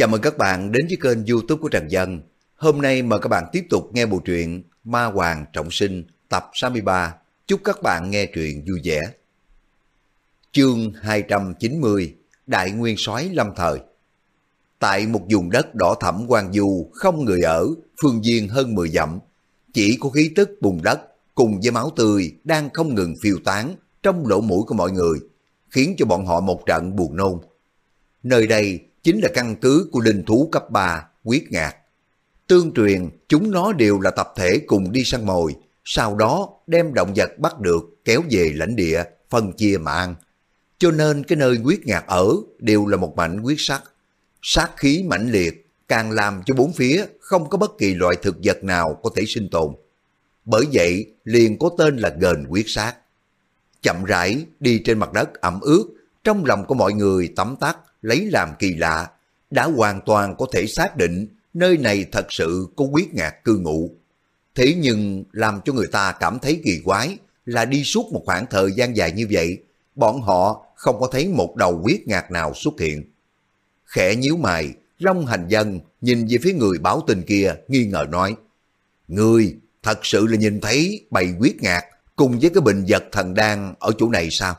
Chào mừng các bạn đến với kênh youtube của Trần Dân. Hôm nay mời các bạn tiếp tục nghe bộ truyện Ma Hoàng Trọng Sinh tập 63. Chúc các bạn nghe truyện vui vẻ. Chương 290 Đại Nguyên soái Lâm Thời Tại một vùng đất đỏ thẳm quang du không người ở, phương viên hơn 10 dặm, chỉ có khí tức bùn đất cùng với máu tươi đang không ngừng phiêu tán trong lỗ mũi của mọi người, khiến cho bọn họ một trận buồn nôn. Nơi đây chính là căn cứ của linh thú cấp 3, quyết ngạc. Tương truyền, chúng nó đều là tập thể cùng đi săn mồi, sau đó đem động vật bắt được kéo về lãnh địa, phân chia mà ăn. Cho nên cái nơi quyết ngạc ở đều là một mảnh quyết sắc. Sát khí mãnh liệt, càng làm cho bốn phía không có bất kỳ loại thực vật nào có thể sinh tồn. Bởi vậy liền có tên là gền quyết sát. Chậm rãi đi trên mặt đất ẩm ướt, trong lòng của mọi người tắm tắt, lấy làm kỳ lạ, đã hoàn toàn có thể xác định nơi này thật sự có quyết ngạc cư ngụ. Thế nhưng làm cho người ta cảm thấy kỳ quái là đi suốt một khoảng thời gian dài như vậy, bọn họ không có thấy một đầu quyết ngạc nào xuất hiện. Khẽ nhíu mày, Long Hành Dân nhìn về phía người báo tin kia nghi ngờ nói, người thật sự là nhìn thấy bầy quyết ngạc cùng với cái bình vật thần đan ở chỗ này sao?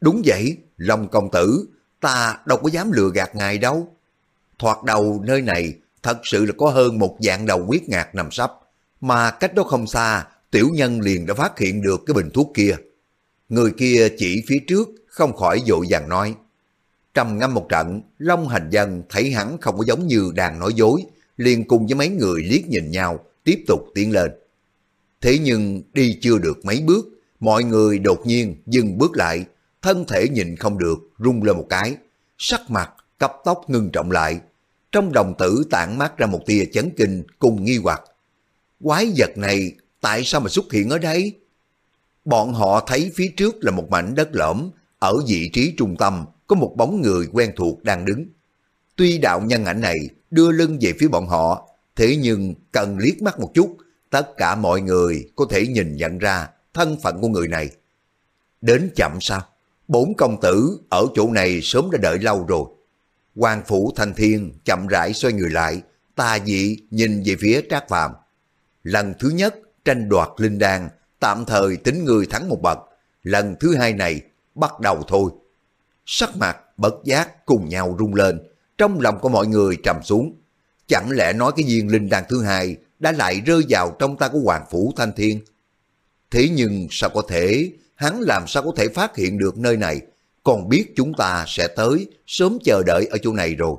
Đúng vậy, Long Công Tử, ta đâu có dám lừa gạt ngài đâu. Thoạt đầu nơi này thật sự là có hơn một dạng đầu quyết ngạc nằm sắp, mà cách đó không xa, tiểu nhân liền đã phát hiện được cái bình thuốc kia. Người kia chỉ phía trước, không khỏi dội vàng nói. Trầm ngâm một trận, Long Hành Dân thấy hắn không có giống như đang nói dối, liền cùng với mấy người liếc nhìn nhau, tiếp tục tiến lên. Thế nhưng đi chưa được mấy bước, mọi người đột nhiên dừng bước lại, thân thể nhìn không được, rung lên một cái, sắc mặt cấp tóc ngưng trọng lại. Trong đồng tử tản mát ra một tia chấn kinh cùng nghi hoặc. Quái vật này tại sao mà xuất hiện ở đây? Bọn họ thấy phía trước là một mảnh đất lõm, ở vị trí trung tâm có một bóng người quen thuộc đang đứng. Tuy đạo nhân ảnh này đưa lưng về phía bọn họ, thế nhưng cần liếc mắt một chút, tất cả mọi người có thể nhìn nhận ra thân phận của người này. Đến chậm sao? Bốn công tử ở chỗ này sớm đã đợi lâu rồi. Hoàng phủ thanh thiên chậm rãi xoay người lại, tà dị nhìn về phía trác phàm. Lần thứ nhất tranh đoạt linh đan, tạm thời tính người thắng một bậc. Lần thứ hai này bắt đầu thôi. Sắc mặt bất giác cùng nhau rung lên, trong lòng của mọi người trầm xuống. Chẳng lẽ nói cái viên linh đan thứ hai đã lại rơi vào trong tay của Hoàng Phủ Thanh Thiên? Thế nhưng sao có thể hắn làm sao có thể phát hiện được nơi này, còn biết chúng ta sẽ tới, sớm chờ đợi ở chỗ này rồi.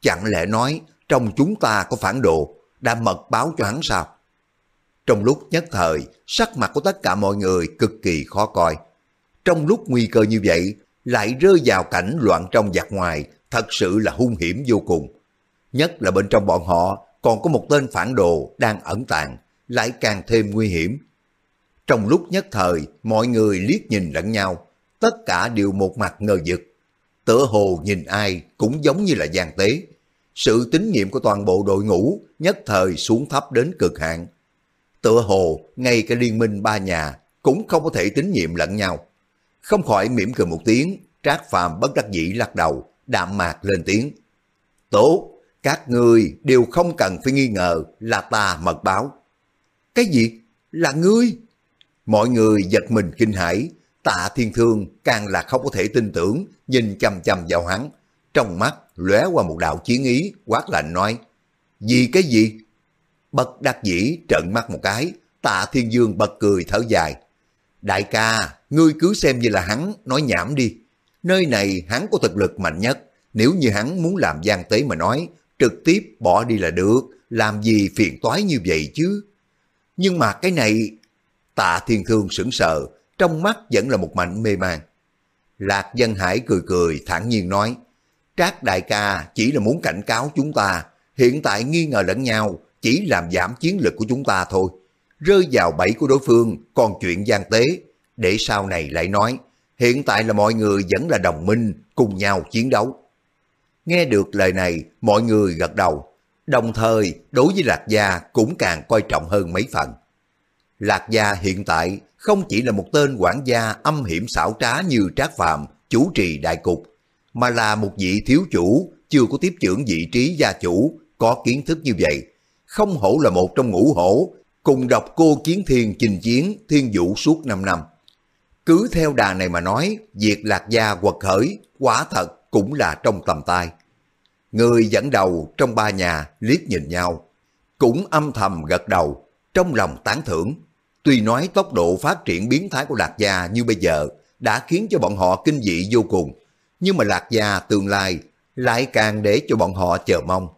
Chẳng lẽ nói trong chúng ta có phản đồ, đã mật báo cho hắn sao? Trong lúc nhất thời, sắc mặt của tất cả mọi người cực kỳ khó coi. Trong lúc nguy cơ như vậy, lại rơi vào cảnh loạn trong giặc ngoài, thật sự là hung hiểm vô cùng. Nhất là bên trong bọn họ còn có một tên phản đồ đang ẩn tàng, lại càng thêm nguy hiểm. Trong lúc nhất thời, mọi người liếc nhìn lẫn nhau, tất cả đều một mặt ngờ vực. Tựa hồ nhìn ai cũng giống như là gian tế. Sự tín nhiệm của toàn bộ đội ngũ nhất thời xuống thấp đến cực hạn. Tựa hồ, ngay cả liên minh ba nhà cũng không có thể tín nhiệm lẫn nhau. Không khỏi mỉm cười một tiếng, Trác Phàm bất đắc dĩ lắc đầu, đạm mạc lên tiếng. Tốt, các ngươi đều không cần phải nghi ngờ là ta mật báo. Cái gì? Là ngươi? Mọi người giật mình kinh hãi, tạ thiên thương càng là không có thể tin tưởng, nhìn chằm chằm vào hắn. Trong mắt lóe qua một đạo chiến ý, quát lạnh nói, Vì cái gì? Bất đắc dĩ trợn mắt một cái, tạ thiên dương bật cười thở dài. Đại ca, ngươi cứ xem như là hắn nói nhảm đi. Nơi này hắn có thực lực mạnh nhất, nếu như hắn muốn làm gian tế mà nói, trực tiếp bỏ đi là được, làm gì phiền toái như vậy chứ. Nhưng mà cái này Tạ Thiên Thương sững sờ, trong mắt vẫn là một mảnh mê man. Lạc Dân Hải cười cười thản nhiên nói, Trác đại ca chỉ là muốn cảnh cáo chúng ta, hiện tại nghi ngờ lẫn nhau, chỉ làm giảm chiến lực của chúng ta thôi. Rơi vào bẫy của đối phương, còn chuyện gian tế, để sau này lại nói, hiện tại là mọi người vẫn là đồng minh, cùng nhau chiến đấu. Nghe được lời này, mọi người gật đầu, đồng thời đối với Lạc Gia cũng càng coi trọng hơn mấy phần. Lạc Gia hiện tại không chỉ là một tên quản gia âm hiểm xảo trá như Trác Phạm, chủ trì đại cục, mà là một vị thiếu chủ chưa có tiếp trưởng vị trí gia chủ, có kiến thức như vậy. Không hổ là một trong ngũ hổ, cùng đọc cô chiến thiên chinh chiến thiên vũ suốt 5 năm. Cứ theo đà này mà nói, việc lạc gia quật khởi, quả thật cũng là trong tầm tay. Người dẫn đầu trong ba nhà liếc nhìn nhau, cũng âm thầm gật đầu, trong lòng tán thưởng. Tuy nói tốc độ phát triển biến thái của Lạc Gia như bây giờ đã khiến cho bọn họ kinh dị vô cùng, nhưng mà Lạc Gia tương lai lại càng để cho bọn họ chờ mong.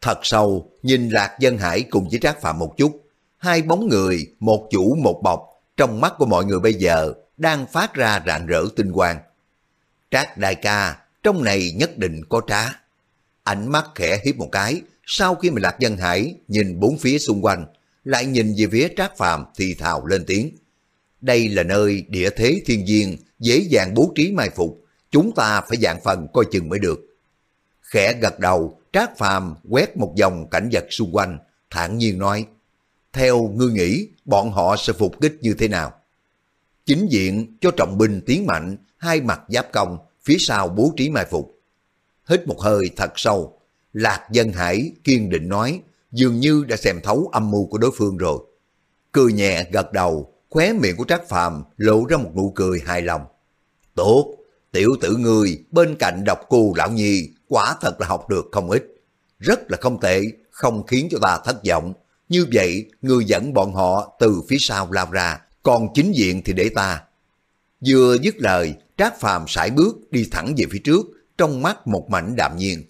Thật sâu, nhìn Lạc Dân Hải cùng với Trác Phạm một chút, hai bóng người, một chủ một bọc, trong mắt của mọi người bây giờ đang phát ra rạng rỡ tinh quang. Trác đại ca, trong này nhất định có trá. Ánh mắt khẽ hiếp một cái, sau khi mà Lạc Dân Hải nhìn bốn phía xung quanh, lại nhìn về phía Trác Phàm thì thào lên tiếng. Đây là nơi địa thế thiên nhiên, dễ dàng bố trí mai phục, chúng ta phải dạng phần coi chừng mới được. Khẽ gật đầu, Trác Phàm quét một vòng cảnh vật xung quanh, thản nhiên nói, theo ngươi nghĩ bọn họ sẽ phục kích như thế nào? Chính diện cho trọng binh tiến mạnh, hai mặt giáp công, phía sau bố trí mai phục. Hít một hơi thật sâu, Lạc Dân Hải kiên định nói, dường như đã xem thấu âm mưu của đối phương rồi. Cười nhẹ gật đầu, khóe miệng của Trác Phàm lộ ra một nụ cười hài lòng. Tốt, tiểu tử người bên cạnh độc cù lão nhi quả thật là học được không ít. Rất là không tệ, không khiến cho ta thất vọng. Như vậy, người dẫn bọn họ từ phía sau lao ra, còn chính diện thì để ta. Vừa dứt lời, Trác Phàm sải bước đi thẳng về phía trước, trong mắt một mảnh đạm nhiên.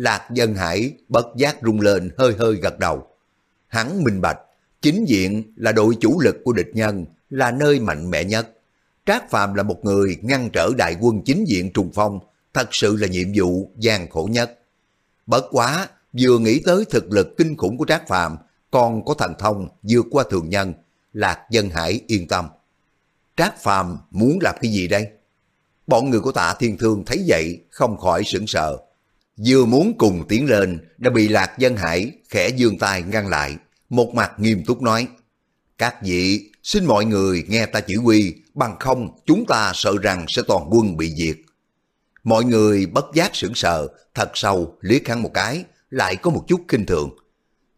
Lạc Dân Hải bất giác rung lên hơi hơi gật đầu. Hắn minh bạch, chính diện là đội chủ lực của địch nhân, là nơi mạnh mẽ nhất. Trác Phàm là một người ngăn trở đại quân chính diện trùng phong, thật sự là nhiệm vụ gian khổ nhất. Bất quá, vừa nghĩ tới thực lực kinh khủng của Trác Phàm còn có thần thông vượt qua thường nhân, Lạc Dân Hải yên tâm. Trác Phàm muốn làm cái gì đây? Bọn người của tạ thiên thương thấy vậy không khỏi sững sờ. Vừa muốn cùng tiến lên đã bị Lạc Dân Hải khẽ dương tay ngăn lại, một mặt nghiêm túc nói. Các vị, xin mọi người nghe ta chỉ huy, bằng không chúng ta sợ rằng sẽ toàn quân bị diệt. Mọi người bất giác sững sờ, thật sâu liếc hắn một cái, lại có một chút kinh thường.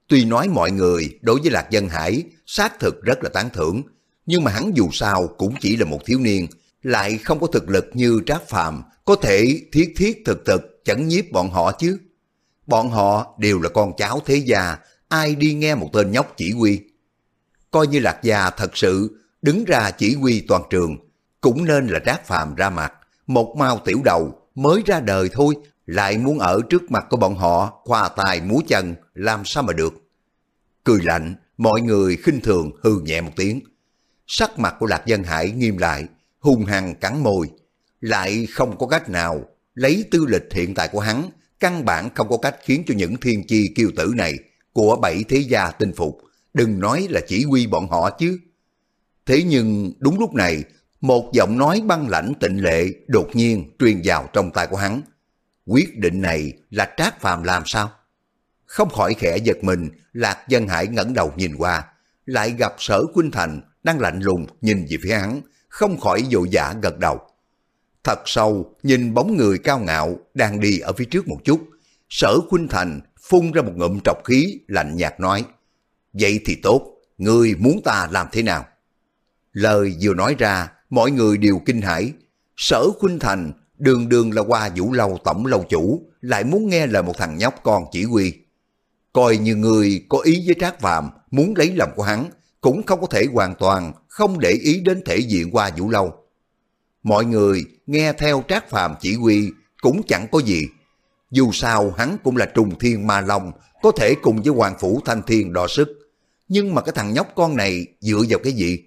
Tuy nói mọi người đối với Lạc Dân Hải xác thực rất là tán thưởng, nhưng mà hắn dù sao cũng chỉ là một thiếu niên, lại không có thực lực như Trác Phạm, có thể thiết thiết thực thực chấn nhiếp bọn họ chứ. Bọn họ đều là con cháu thế gia, ai đi nghe một tên nhóc chỉ huy. Coi như Lạc Gia thật sự đứng ra chỉ huy toàn trường, cũng nên là Trác Phàm ra mặt, một mao tiểu đầu mới ra đời thôi, lại muốn ở trước mặt của bọn họ khoa tài múa chân, làm sao mà được. Cười lạnh, mọi người khinh thường hừ nhẹ một tiếng. Sắc mặt của Lạc Dân Hải nghiêm lại, hung hăng cắn môi, lại không có cách nào lấy tư lịch hiện tại của hắn, căn bản không có cách khiến cho những thiên chi kiêu tử này của bảy thế gia tinh phục, đừng nói là chỉ huy bọn họ chứ. Thế nhưng đúng lúc này, một giọng nói băng lãnh tịnh lệ đột nhiên truyền vào trong tai của hắn. Quyết định này là trác phàm làm sao? Không khỏi khẽ giật mình, Lạc Dân Hải ngẩng đầu nhìn qua, lại gặp sở quynh Thành đang lạnh lùng nhìn về phía hắn, không khỏi dội dã gật đầu. Thật sâu, nhìn bóng người cao ngạo đang đi ở phía trước một chút. Sở Khuynh Thành phun ra một ngụm trọc khí, lạnh nhạt nói. Vậy thì tốt, ngươi muốn ta làm thế nào? Lời vừa nói ra, mọi người đều kinh hãi. Sở Khuynh Thành, đường đường là qua vũ lâu tổng lâu chủ, lại muốn nghe lời một thằng nhóc con chỉ huy. Coi như người có ý với Trác Phạm, muốn lấy lòng của hắn, cũng không có thể hoàn toàn không để ý đến thể diện qua vũ lâu. Mọi người nghe theo Trác Phàm chỉ huy cũng chẳng có gì. Dù sao hắn cũng là trùng thiên ma long, có thể cùng với Hoàng Phủ Thanh Thiên đo sức. Nhưng mà cái thằng nhóc con này dựa vào cái gì?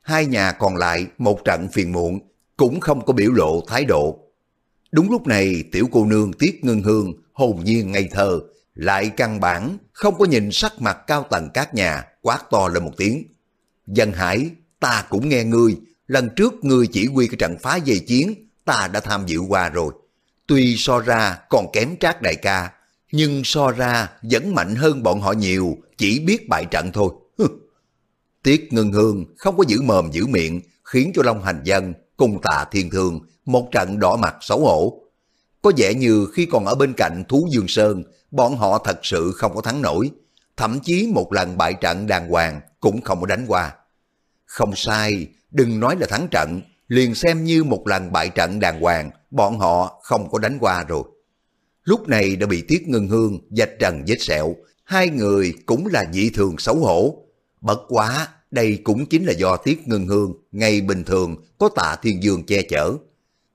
Hai nhà còn lại một trận phiền muộn, cũng không có biểu lộ thái độ. Đúng lúc này tiểu cô nương Tiết Ngân Hương hồn nhiên ngây thơ, lại căn bản không có nhìn sắc mặt cao tầng các nhà quát to lên một tiếng. Dân Hải, ta cũng nghe ngươi, lần trước người chỉ huy cái trận phá dây chiến, ta đã tham dự qua rồi. Tuy so ra còn kém trác đại ca, nhưng so ra vẫn mạnh hơn bọn họ nhiều, chỉ biết bại trận thôi. Tiết Ngân Hương không có giữ mồm giữ miệng, khiến cho Long Hành Dân cùng tạ thiên thương một trận đỏ mặt xấu hổ. có vẻ như khi còn ở bên cạnh Thú Dương Sơn, bọn họ thật sự không có thắng nổi. Thậm chí một lần bại trận đàng hoàng cũng không có đánh qua. Không sai, đừng nói là thắng trận, liền xem như một lần bại trận đàng hoàng, bọn họ không có đánh qua rồi. Lúc này đã bị Tiết Ngân Hương dạch trần vết sẹo, hai người cũng là dị thường xấu hổ. Bất quá, đây cũng chính là do Tiết Ngân Hương ngày bình thường có tạ thiên dương che chở.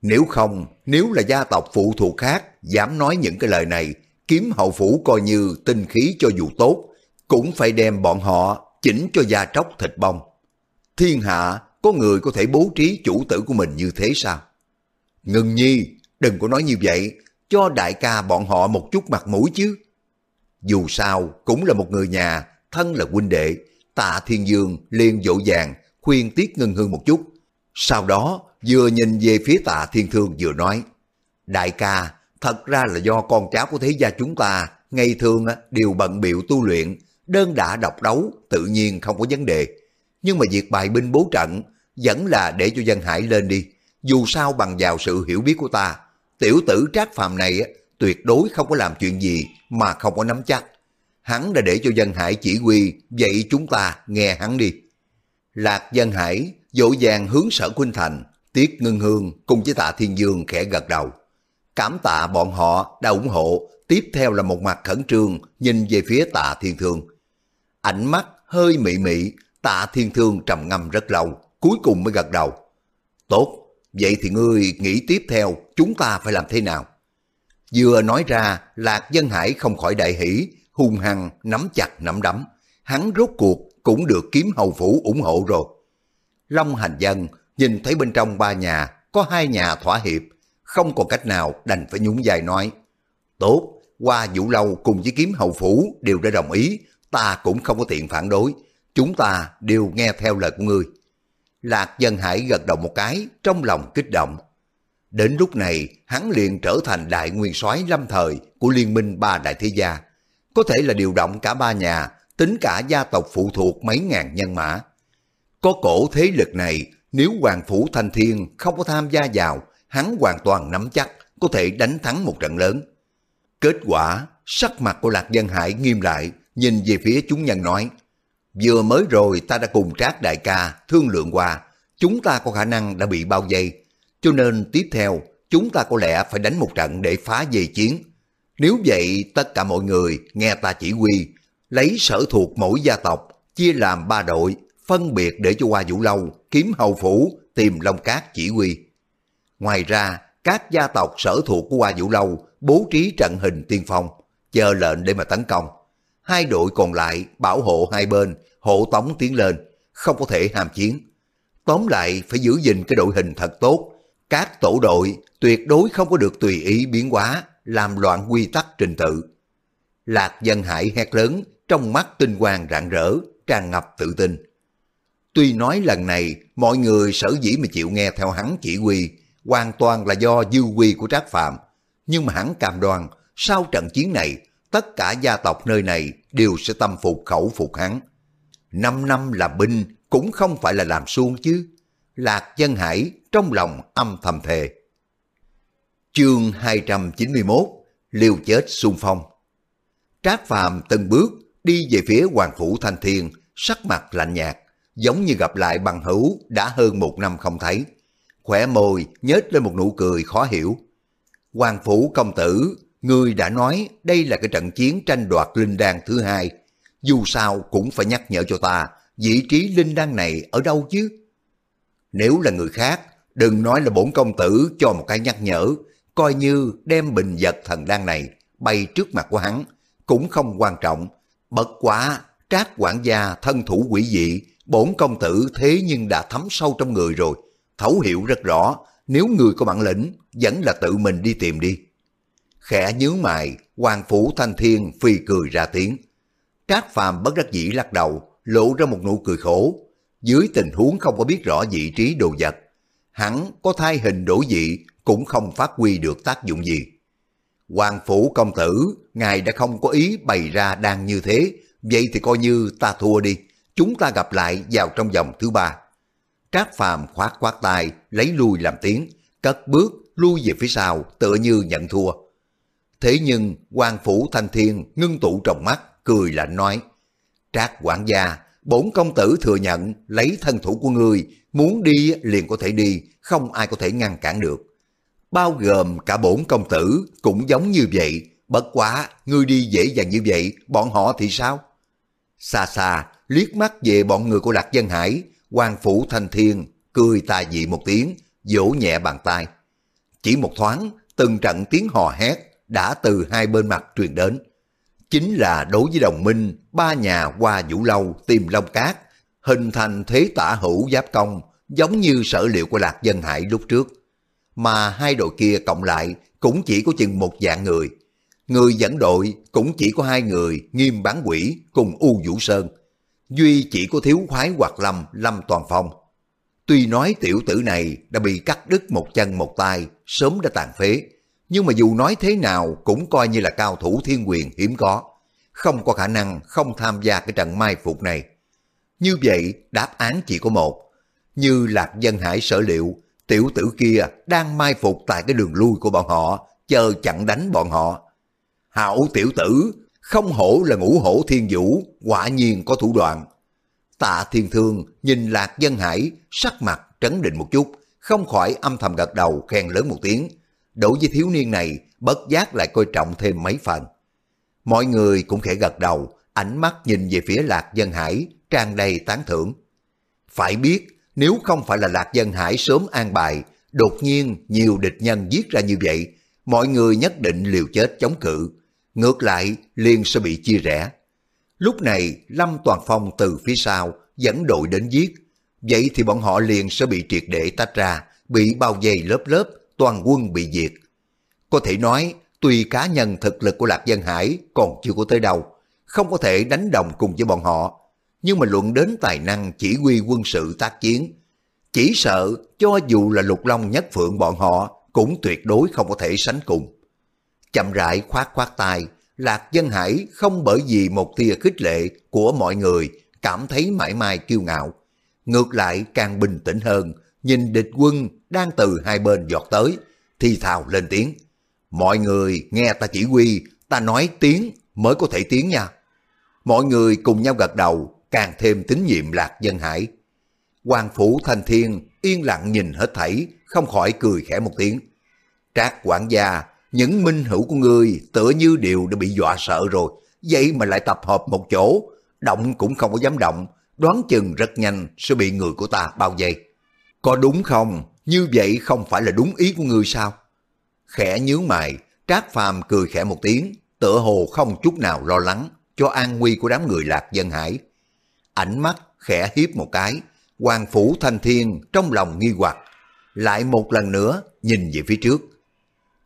Nếu không, nếu là gia tộc phụ thuộc khác dám nói những cái lời này, kiếm hậu phủ coi như tinh khí cho dù tốt, cũng phải đem bọn họ chỉnh cho da tróc thịt bông. Thiên hạ có người có thể bố trí chủ tử của mình như thế sao? Ngừng nhi, đừng có nói như vậy, cho đại ca bọn họ một chút mặt mũi chứ. Dù sao, cũng là một người nhà, thân là huynh đệ, tạ thiên dương liền dỗ dàng khuyên Tiết Ngân Hương một chút. Sau đó, vừa nhìn về phía tạ thiên thương vừa nói, Đại ca, thật ra là do con cháu của thế gia chúng ta ngày thường đều bận biểu tu luyện, đơn đã độc đấu tự nhiên không có vấn đề. Nhưng mà việc bài binh bố trận vẫn là để cho dân hải lên đi. Dù sao bằng vào sự hiểu biết của ta, tiểu tử trác phàm này tuyệt đối không có làm chuyện gì mà không có nắm chắc. Hắn đã để cho dân hải chỉ huy, vậy chúng ta nghe hắn đi. Lạc dân hải dỗ dàng hướng sở Quynh Thành, Tiết Ngân Hương cùng với tạ Thiên Dương khẽ gật đầu. Cảm tạ bọn họ đã ủng hộ, tiếp theo là một mặt khẩn trương nhìn về phía tạ Thiên Thương. Ánh mắt hơi mị mị, tạ Thiên Thương trầm ngâm rất lâu, cuối cùng mới gật đầu. Tốt, vậy thì ngươi nghĩ tiếp theo chúng ta phải làm thế nào? Vừa nói ra, Lạc Dân Hải không khỏi đại hỷ, hung hăng nắm chặt nắm đấm. Hắn rốt cuộc cũng được kiếm hầu phủ ủng hộ rồi. Long Hành Dân nhìn thấy bên trong ba nhà có hai nhà thỏa hiệp, không còn cách nào đành phải nhún vai nói. Tốt, qua vũ lâu cùng với kiếm hầu phủ đều đã đồng ý, ta cũng không có tiện phản đối, chúng ta đều nghe theo lời của ngươi. Lạc Dân Hải gật đầu một cái, trong lòng kích động. Đến lúc này, hắn liền trở thành đại nguyên soái lâm thời của liên minh ba đại thế gia. Có thể là điều động cả ba nhà, tính cả gia tộc phụ thuộc mấy ngàn nhân mã. Có cổ thế lực này, nếu Hoàng Phủ Thanh Thiên không có tham gia vào, hắn hoàn toàn nắm chắc có thể đánh thắng một trận lớn. Kết quả, sắc mặt của Lạc Dân Hải nghiêm lại, nhìn về phía chúng nhân nói, Vừa mới rồi ta đã cùng Trác Đại ca thương lượng qua, chúng ta có khả năng đã bị bao vây, cho nên tiếp theo chúng ta có lẽ phải đánh một trận để phá dây chiến. Nếu vậy tất cả mọi người nghe ta chỉ huy, lấy sở thuộc mỗi gia tộc, chia làm ba đội, phân biệt để cho qua vũ lâu, kiếm hầu phủ, tìm Long Cát chỉ huy. Ngoài ra, các gia tộc sở thuộc của Hoa Vũ Lâu bố trí trận hình tiên phong, chờ lệnh để mà tấn công. Hai đội còn lại bảo hộ hai bên, hộ tống tiến lên, không có thể hàm chiến. Tóm lại phải giữ gìn cái đội hình thật tốt. Các tổ đội tuyệt đối không có được tùy ý biến hóa, làm loạn quy tắc trình tự. Lạc dân hải hét lớn, trong mắt tinh quang rạng rỡ, tràn ngập tự tin. Tuy nói lần này mọi người sở dĩ mà chịu nghe theo hắn chỉ huy, hoàn toàn là do dư quy của Trác Phạm. Nhưng mà hắn cam đoan, sau trận chiến này, tất cả gia tộc nơi này đều sẽ tâm phục khẩu phục hắn. Năm năm làm binh cũng không phải là làm suông chứ. Lạc dân hải trong lòng âm thầm thề. Chương 291 Liều chết xung phong Trác Phàm từng bước đi về phía Hoàng Phủ Thanh Thiên, sắc mặt lạnh nhạt, giống như gặp lại bằng hữu đã hơn một năm không thấy. Khỏe môi nhếch lên một nụ cười khó hiểu. Hoàng Phủ công tử, người đã nói đây là cái trận chiến tranh đoạt linh đan thứ hai. Dù sao cũng phải nhắc nhở cho ta, vị trí linh đan này ở đâu chứ? Nếu là người khác, đừng nói là bổn công tử cho một cái nhắc nhở, coi như đem bình vật thần đan này bay trước mặt của hắn, cũng không quan trọng. Bất quá, trác quản gia thân thủ quỷ dị, bổn công tử thế nhưng đã thấm sâu trong người rồi, thấu hiểu rất rõ, nếu người có bản lĩnh, vẫn là tự mình đi tìm đi. Khẽ nhướng mày, hoàng phủ thanh thiên phi cười ra tiếng. Trác phàm bất đắc dĩ lắc đầu, lộ ra một nụ cười khổ. Dưới tình huống không có biết rõ vị trí đồ vật, hắn có thai hình đổi dị cũng không phát huy được tác dụng gì. Hoàng phủ công tử, ngài đã không có ý bày ra đang như thế, vậy thì coi như ta thua đi, chúng ta gặp lại vào trong vòng thứ ba. Trác phàm khoát khoát tay, lấy lui làm tiếng, cất bước lui về phía sau tựa như nhận thua. Thế nhưng quan phủ thanh thiên ngưng tụ trong mắt, cười lạnh nói, Trác quản gia, bổn công tử thừa nhận lấy thân thủ của ngươi, muốn đi liền có thể đi, không ai có thể ngăn cản được. Bao gồm cả bổn công tử cũng giống như vậy, bất quá ngươi đi dễ dàng như vậy, bọn họ thì sao? Xa xa, liếc mắt về bọn người của Lạc Dân Hải, quan phủ thanh thiên, cười tà dị một tiếng, vỗ nhẹ bàn tay. Chỉ một thoáng, từng trận tiếng hò hét đã từ hai bên mặt truyền đến. Chính là đối với đồng minh, ba nhà qua vũ lâu tìm long cát, hình thành thế tả hữu giáp công, giống như sở liệu của Lạc Dân Hải lúc trước. Mà hai đội kia cộng lại cũng chỉ có chừng một dạng người. Người dẫn đội cũng chỉ có hai người nghiêm bán quỷ cùng U Vũ Sơn. Duy chỉ có thiếu khoái hoặc lâm, lâm toàn phong. Tuy nói tiểu tử này đã bị cắt đứt một chân một tay, sớm đã tàn phế, nhưng mà dù nói thế nào cũng coi như là cao thủ thiên quyền hiếm có. Không có khả năng không tham gia cái trận mai phục này. Như vậy, đáp án chỉ có một. Như Lạc Dân Hải sở liệu, tiểu tử kia đang mai phục tại cái đường lui của bọn họ, chờ chặn đánh bọn họ. Hảo tiểu tử, không hổ là ngũ hổ thiên vũ, quả nhiên có thủ đoạn. Tạ thiên thương nhìn Lạc Dân Hải sắc mặt trấn định một chút, không khỏi âm thầm gật đầu khen lớn một tiếng. Đối với thiếu niên này, bất giác lại coi trọng thêm mấy phần. Mọi người cũng khẽ gật đầu, ánh mắt nhìn về phía Lạc Dân Hải, tràn đầy tán thưởng. Phải biết, nếu không phải là Lạc Dân Hải sớm an bài, đột nhiên nhiều địch nhân giết ra như vậy, mọi người nhất định liều chết chống cự. Ngược lại, liền sẽ bị chia rẽ. Lúc này, Lâm Toàn Phong từ phía sau dẫn đội đến giết. Vậy thì bọn họ liền sẽ bị triệt để tách ra, bị bao vây lớp lớp, toàn quân bị diệt. Có thể nói, tuy cá nhân thực lực của Lạc Dân Hải còn chưa có tới đâu, không có thể đánh đồng cùng với bọn họ, nhưng mà luận đến tài năng chỉ huy quân sự tác chiến, chỉ sợ cho dù là lục long nhất phượng bọn họ cũng tuyệt đối không có thể sánh cùng. Chậm rãi khoát khoát tay, Lạc Dân Hải không bởi vì một tia khích lệ của mọi người cảm thấy mãi mai kiêu ngạo. Ngược lại càng bình tĩnh hơn, nhìn địch quân đang từ hai bên giọt tới, thì thào lên tiếng. Mọi người nghe ta chỉ huy, ta nói tiếng mới có thể tiếng nha. Mọi người cùng nhau gật đầu, càng thêm tín nhiệm Lạc Dân Hải. Hoàng Phủ Thanh Thiên yên lặng nhìn hết thảy, không khỏi cười khẽ một tiếng. Trác quản gia, những minh hữu của ngươi tựa như đều đã bị dọa sợ rồi, vậy mà lại tập hợp một chỗ, động cũng không có dám động, đoán chừng rất nhanh sẽ bị người của ta bao vây. Có đúng không? Như vậy không phải là đúng ý của ngươi sao? Khẽ nhướng mày, Trác Phàm cười khẽ một tiếng, tựa hồ không chút nào lo lắng cho an nguy của đám người lạc dân hải. Ánh mắt khẽ hiếp một cái, Hoàng Phủ Thanh Thiên trong lòng nghi hoặc, lại một lần nữa nhìn về phía trước.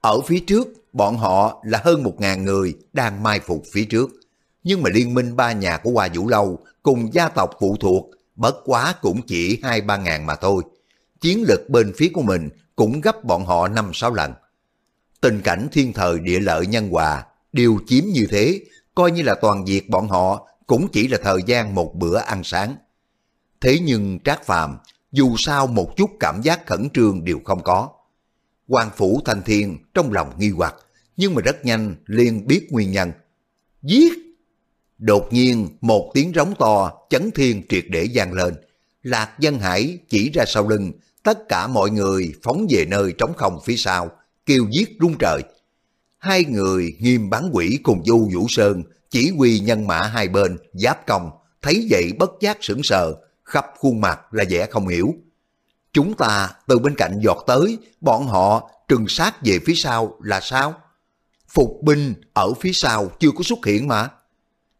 Ở phía trước, bọn họ là hơn một ngàn người đang mai phục phía trước. Nhưng mà liên minh ba nhà của Hoa Vũ Lâu cùng gia tộc phụ thuộc bất quá cũng chỉ hai ba ngàn mà thôi. Chiến lực bên phía của mình cũng gấp bọn họ năm sáu lần. Tình cảnh thiên thời địa lợi nhân hòa đều chiếm như thế, coi như là toàn diệt bọn họ cũng chỉ là thời gian một bữa ăn sáng. Thế nhưng Trác Phàm dù sao một chút cảm giác khẩn trương đều không có. Hoàng Phủ Thanh Thiên trong lòng nghi hoặc, nhưng mà rất nhanh liền biết nguyên nhân. Giết! Đột nhiên một tiếng rống to chấn thiên triệt để vang lên. Lạc dân hải chỉ ra sau lưng, tất cả mọi người phóng về nơi trống không phía sau, kêu giết rung trời. Hai người nghiêm bán quỷ cùng Du Vũ Sơn chỉ huy nhân mã hai bên giáp công, thấy vậy bất giác sững sờ, khắp khuôn mặt là vẻ không hiểu. Chúng ta từ bên cạnh giọt tới, bọn họ trừng sát về phía sau là sao? Phục binh ở phía sau chưa có xuất hiện mà.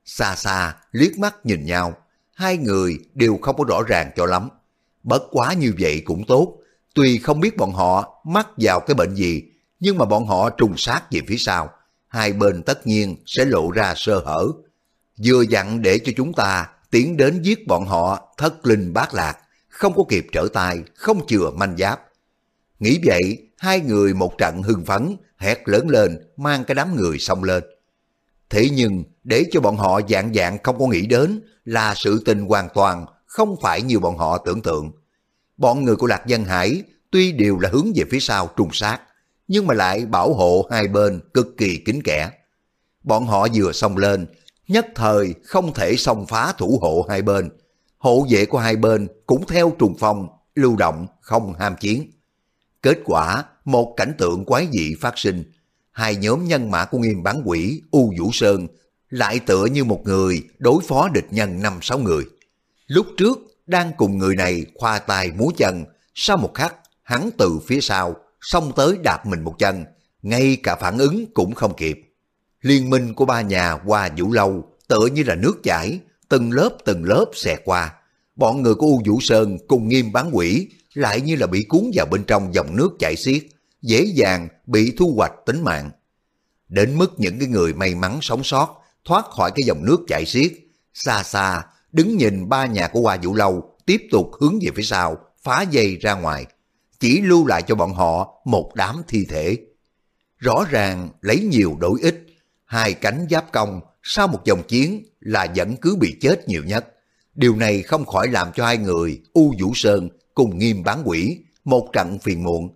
Xa xa, liếc mắt nhìn nhau, hai người đều không có rõ ràng cho lắm. Bất quá như vậy cũng tốt, tuy không biết bọn họ mắc vào cái bệnh gì, nhưng mà bọn họ trùng sát về phía sau, hai bên tất nhiên sẽ lộ ra sơ hở. Vừa dặn để cho chúng ta tiến đến giết bọn họ thất linh bát lạc, không có kịp trở tay, không chừa manh giáp. Nghĩ vậy, hai người một trận hưng phấn, hét lớn lên, mang cái đám người xông lên. Thế nhưng, để cho bọn họ dạng dạng không có nghĩ đến là sự tình hoàn toàn không phải như bọn họ tưởng tượng. Bọn người của Lạc Dân Hải tuy đều là hướng về phía sau trùng sát, nhưng mà lại bảo hộ hai bên cực kỳ kín kẽ. Bọn họ vừa xông lên, nhất thời không thể xông phá thủ hộ hai bên. Hộ vệ của hai bên cũng theo trùng phong, lưu động, không ham chiến. Kết quả, một cảnh tượng quái dị phát sinh. Hai nhóm nhân mã của nghiêm bán quỷ U Vũ Sơn lại tựa như một người đối phó địch nhân năm sáu người. Lúc trước đang cùng người này khoa tay múa chân, sau một khắc hắn từ phía sau xông tới đạp mình một chân, ngay cả phản ứng cũng không kịp. Liên minh của ba nhà qua Vũ Lâu tựa như là nước chảy, từng lớp từng lớp xẹt qua. Bọn người của U Vũ Sơn cùng nghiêm bán quỷ lại như là bị cuốn vào bên trong dòng nước chảy xiết, dễ dàng bị thu hoạch tính mạng. Đến mức những cái người may mắn sống sót thoát khỏi cái dòng nước chảy xiết, xa xa đứng nhìn ba nhà của Hoa Vũ Lâu tiếp tục hướng về phía sau, phá dây ra ngoài, chỉ lưu lại cho bọn họ một đám thi thể. Rõ ràng lấy nhiều đổi ít, hai cánh giáp công sau một dòng chiến là vẫn cứ bị chết nhiều nhất. Điều này không khỏi làm cho hai người U Vũ Sơn cùng nghiêm bán quỷ một trận phiền muộn.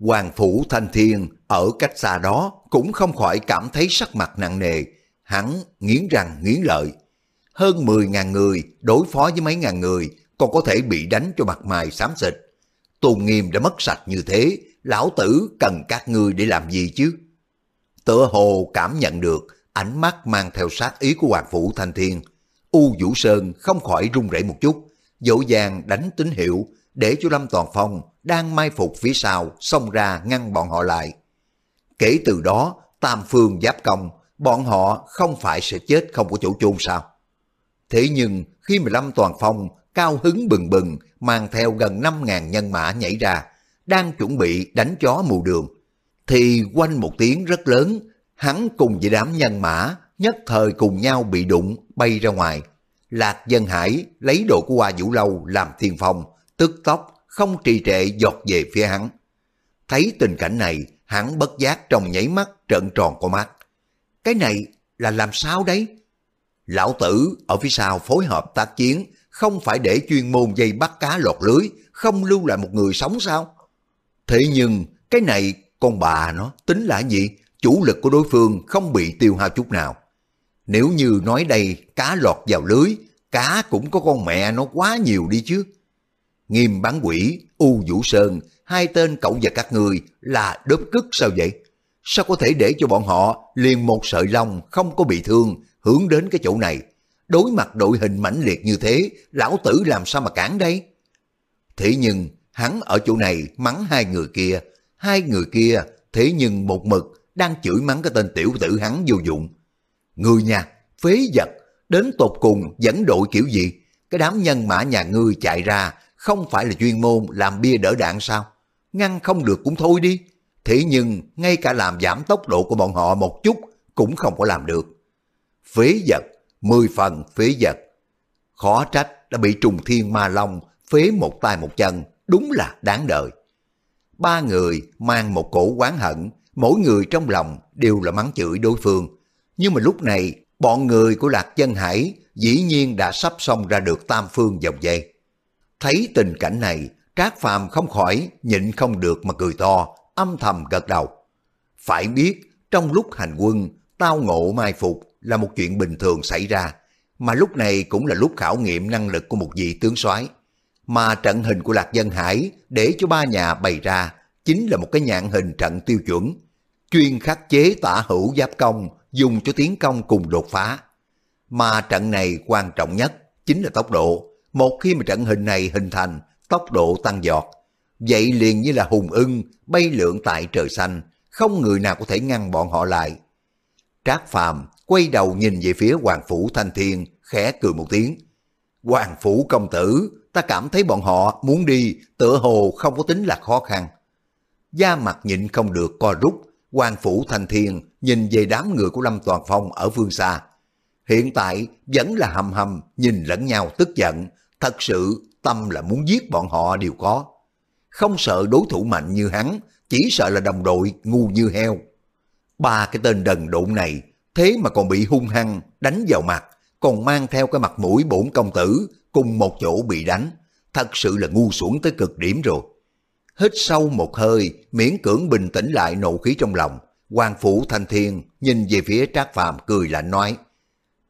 Hoàng Phủ Thanh Thiên ở cách xa đó cũng không khỏi cảm thấy sắc mặt nặng nề, hắn nghiến răng nghiến lợi. Hơn 10.000 người đối phó với mấy ngàn người còn có thể bị đánh cho mặt mày xám xịt. Tôn Nghiêm đã mất sạch như thế, lão tử cần các ngươi để làm gì chứ? Tựa hồ cảm nhận được ánh mắt mang theo sát ý của Hoàng Phủ Thanh Thiên. U Vũ Sơn không khỏi run rẩy một chút, dỗ dàng đánh tín hiệu để cho Lâm Toàn Phong đang mai phục phía sau xông ra ngăn bọn họ lại. Kể từ đó, Tam Phương giáp công, bọn họ không phải sẽ chết không có chỗ chôn sao? Thế nhưng khi mà Lâm Toàn Phong cao hứng bừng bừng mang theo gần 5.000 nhân mã nhảy ra, đang chuẩn bị đánh chó mù đường, thì quanh một tiếng rất lớn, hắn cùng với đám nhân mã nhất thời cùng nhau bị đụng bay ra ngoài. Lạc Dân Hải lấy đồ của Hoa Vũ Lâu làm thiên phong, tức tốc không trì trệ giọt về phía hắn. Thấy tình cảnh này, hắn bất giác trong nhảy mắt trợn tròn con mắt. Cái này là làm sao đấy? Lão tử ở phía sau phối hợp tác chiến, không phải để chuyên môn dây bắt cá lọt lưới, không lưu lại một người sống sao? Thế nhưng, cái này con bà nó tính là gì? Chủ lực của đối phương không bị tiêu hao chút nào. Nếu như nói đây cá lọt vào lưới, cá cũng có con mẹ nó quá nhiều đi chứ. Nghiêm bán quỷ, U Vũ Sơn, hai tên cậu và các người là đớp cức sao vậy? Sao có thể để cho bọn họ liền một sợi lông không có bị thương hướng đến cái chỗ này? Đối mặt đội hình mãnh liệt như thế, lão tử làm sao mà cản đây? Thế nhưng, hắn ở chỗ này mắng hai người kia, hai người kia thế nhưng một mực đang chửi mắng cái tên tiểu tử hắn vô dụng. Người nhà, phế vật, đến tột cùng dẫn đội kiểu gì? Cái đám nhân mã nhà ngươi chạy ra không phải là chuyên môn làm bia đỡ đạn sao? Ngăn không được cũng thôi đi. Thế nhưng ngay cả làm giảm tốc độ của bọn họ một chút cũng không có làm được. Phế vật, mười phần phế vật. Khó trách đã bị trùng thiên ma long phế một tay một chân, đúng là đáng đời. Ba người mang một cổ quán hận, mỗi người trong lòng đều là mắng chửi đối phương. Nhưng mà lúc này, bọn người của Lạc Chân Hải dĩ nhiên đã sắp xong ra được tam phương dòng dây. Thấy tình cảnh này, Trác Phàm không khỏi nhịn không được mà cười to, âm thầm gật đầu. Phải biết, trong lúc hành quân, tao ngộ mai phục là một chuyện bình thường xảy ra, mà lúc này cũng là lúc khảo nghiệm năng lực của một vị tướng soái. Mà trận hình của Lạc Dân Hải để cho ba nhà bày ra chính là một cái nhạn hình trận tiêu chuẩn, chuyên khắc chế tả hữu giáp công dùng cho tiến công cùng đột phá. Mà trận này quan trọng nhất chính là tốc độ. Một khi mà trận hình này hình thành, tốc độ tăng giọt. Vậy liền như là hùng ưng bay lượn tại trời xanh, không người nào có thể ngăn bọn họ lại. Trác Phàm quay đầu nhìn về phía Hoàng Phủ Thanh Thiên, khẽ cười một tiếng. Hoàng Phủ công tử, ta cảm thấy bọn họ muốn đi, tựa hồ không có tính là khó khăn. Da mặt nhịn không được co rút, Hoàng Phủ Thanh Thiên nhìn về đám người của Lâm Toàn Phong ở phương xa. Hiện tại vẫn là hầm hầm nhìn lẫn nhau tức giận, thật sự tâm là muốn giết bọn họ đều có. Không sợ đối thủ mạnh như hắn, chỉ sợ là đồng đội ngu như heo. Ba cái tên đần độn này, thế mà còn bị hung hăng đánh vào mặt, còn mang theo cái mặt mũi bổn công tử cùng một chỗ bị đánh. Thật sự là ngu xuẩn tới cực điểm rồi. hít sâu một hơi, miễn cưỡng bình tĩnh lại nộ khí trong lòng. Hoàng Phủ Thanh Thiên nhìn về phía Trác Phàm cười lạnh nói,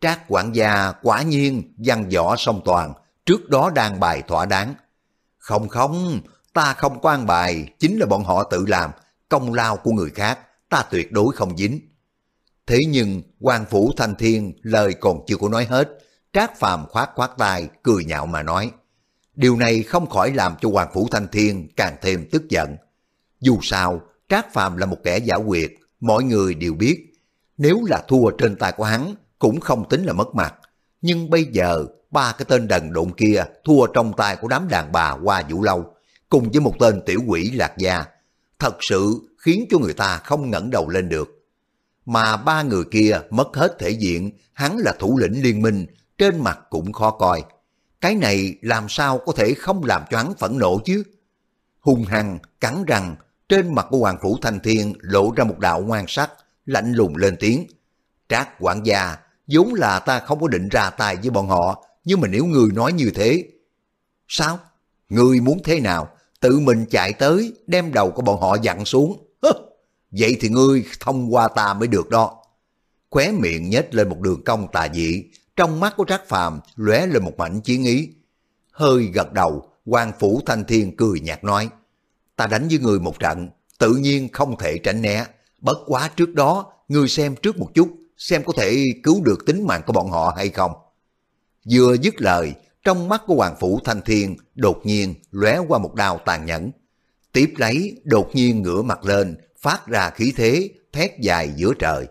Trác quản gia quả nhiên văn võ song toàn, trước đó đang bài thỏa đáng. Không không, ta không quan bài, chính là bọn họ tự làm, công lao của người khác, ta tuyệt đối không dính. Thế nhưng, quan phủ thanh thiên lời còn chưa có nói hết, Trác Phàm khoát khoát tay, cười nhạo mà nói. Điều này không khỏi làm cho Hoàng Phủ Thanh Thiên càng thêm tức giận. Dù sao, Trác Phàm là một kẻ giả quyệt, mọi người đều biết. Nếu là thua trên tay của hắn, cũng không tính là mất mặt. Nhưng bây giờ, ba cái tên đần độn kia thua trong tay của đám đàn bà qua vũ lâu, cùng với một tên tiểu quỷ lạc gia. Thật sự khiến cho người ta không ngẩng đầu lên được. Mà ba người kia mất hết thể diện, hắn là thủ lĩnh liên minh, trên mặt cũng khó coi. Cái này làm sao có thể không làm cho hắn phẫn nộ chứ? Hung hăng, cắn răng, trên mặt của Hoàng Phủ Thanh Thiên lộ ra một đạo ngoan sắc, lạnh lùng lên tiếng. Trác quản gia, vốn là ta không có định ra tay với bọn họ, nhưng mà nếu người nói như thế... Sao? Người muốn thế nào? Tự mình chạy tới, đem đầu của bọn họ dặn xuống. Vậy thì ngươi thông qua ta mới được đó. Khóe miệng nhếch lên một đường cong tà dị, trong mắt của Trác Phàm lóe lên một mảnh chiến ý. Hơi gật đầu, quan phủ thanh thiên cười nhạt nói, ta đánh với người một trận, tự nhiên không thể tránh né. Bất quá trước đó, ngươi xem trước một chút, xem có thể cứu được tính mạng của bọn họ hay không. Vừa dứt lời, trong mắt của Hoàng Phủ Thanh Thiên đột nhiên lóe qua một đao tàn nhẫn. Tiếp lấy, đột nhiên ngửa mặt lên, phát ra khí thế, thét dài giữa trời.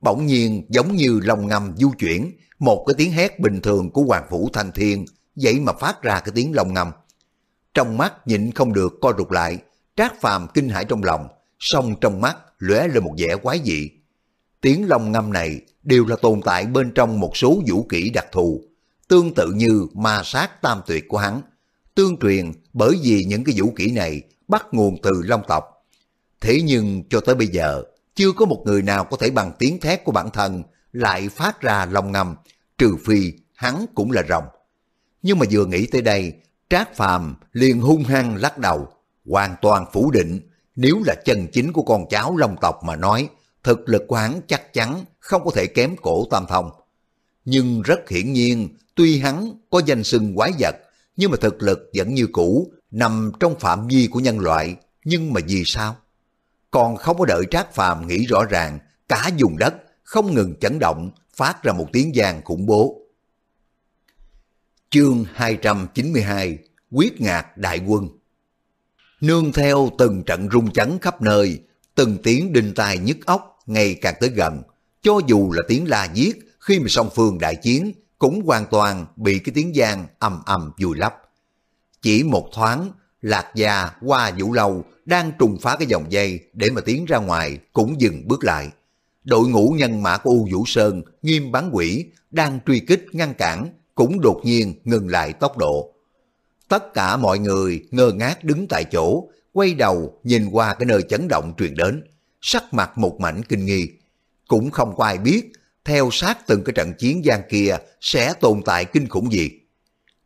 Bỗng nhiên giống như lòng ngầm du chuyển, một cái tiếng hét bình thường của Hoàng Phủ Thanh Thiên, vậy mà phát ra cái tiếng lòng ngầm. Trong mắt nhịn không được co rụt lại, trác phàm kinh hãi trong lòng, song trong mắt lóe lên một vẻ quái dị. Tiếng lòng ngâm này đều là tồn tại bên trong một số vũ kỹ đặc thù, tương tự như ma sát tam tuyệt của hắn, tương truyền bởi vì những cái vũ kỹ này bắt nguồn từ long tộc. Thế nhưng cho tới bây giờ, chưa có một người nào có thể bằng tiếng thét của bản thân lại phát ra lòng ngầm trừ phi hắn cũng là rồng. Nhưng mà vừa nghĩ tới đây, Trác Phàm liền hung hăng lắc đầu, hoàn toàn phủ định, nếu là chân chính của con cháu long tộc mà nói, thực lực của hắn chắc chắn không có thể kém cổ tam thông. Nhưng rất hiển nhiên, tuy hắn có danh sừng quái vật, nhưng mà thực lực vẫn như cũ, nằm trong phạm vi của nhân loại, nhưng mà vì sao? Còn không có đợi Trác Phàm nghĩ rõ ràng, cả vùng đất không ngừng chấn động, phát ra một tiếng giang khủng bố. Chương 292 Quyết ngạc đại quân Nương theo từng trận rung chấn khắp nơi, từng tiếng đinh tai nhức óc ngày càng tới gần, cho dù là tiếng la giết khi mà song phương đại chiến cũng hoàn toàn bị cái tiếng giang ầm ầm vùi lấp. Chỉ một thoáng, Lạc Gia qua Vũ Lâu đang trùng phá cái dòng dây để mà tiến ra ngoài cũng dừng bước lại. Đội ngũ nhân mã của U Vũ Sơn, nghiêm bán quỷ, đang truy kích ngăn cản, cũng đột nhiên ngừng lại tốc độ. Tất cả mọi người ngơ ngác đứng tại chỗ, quay đầu nhìn qua cái nơi chấn động truyền đến, sắc mặt một mảnh kinh nghi. Cũng không có ai biết, theo sát từng cái trận chiến gian kia sẽ tồn tại kinh khủng gì.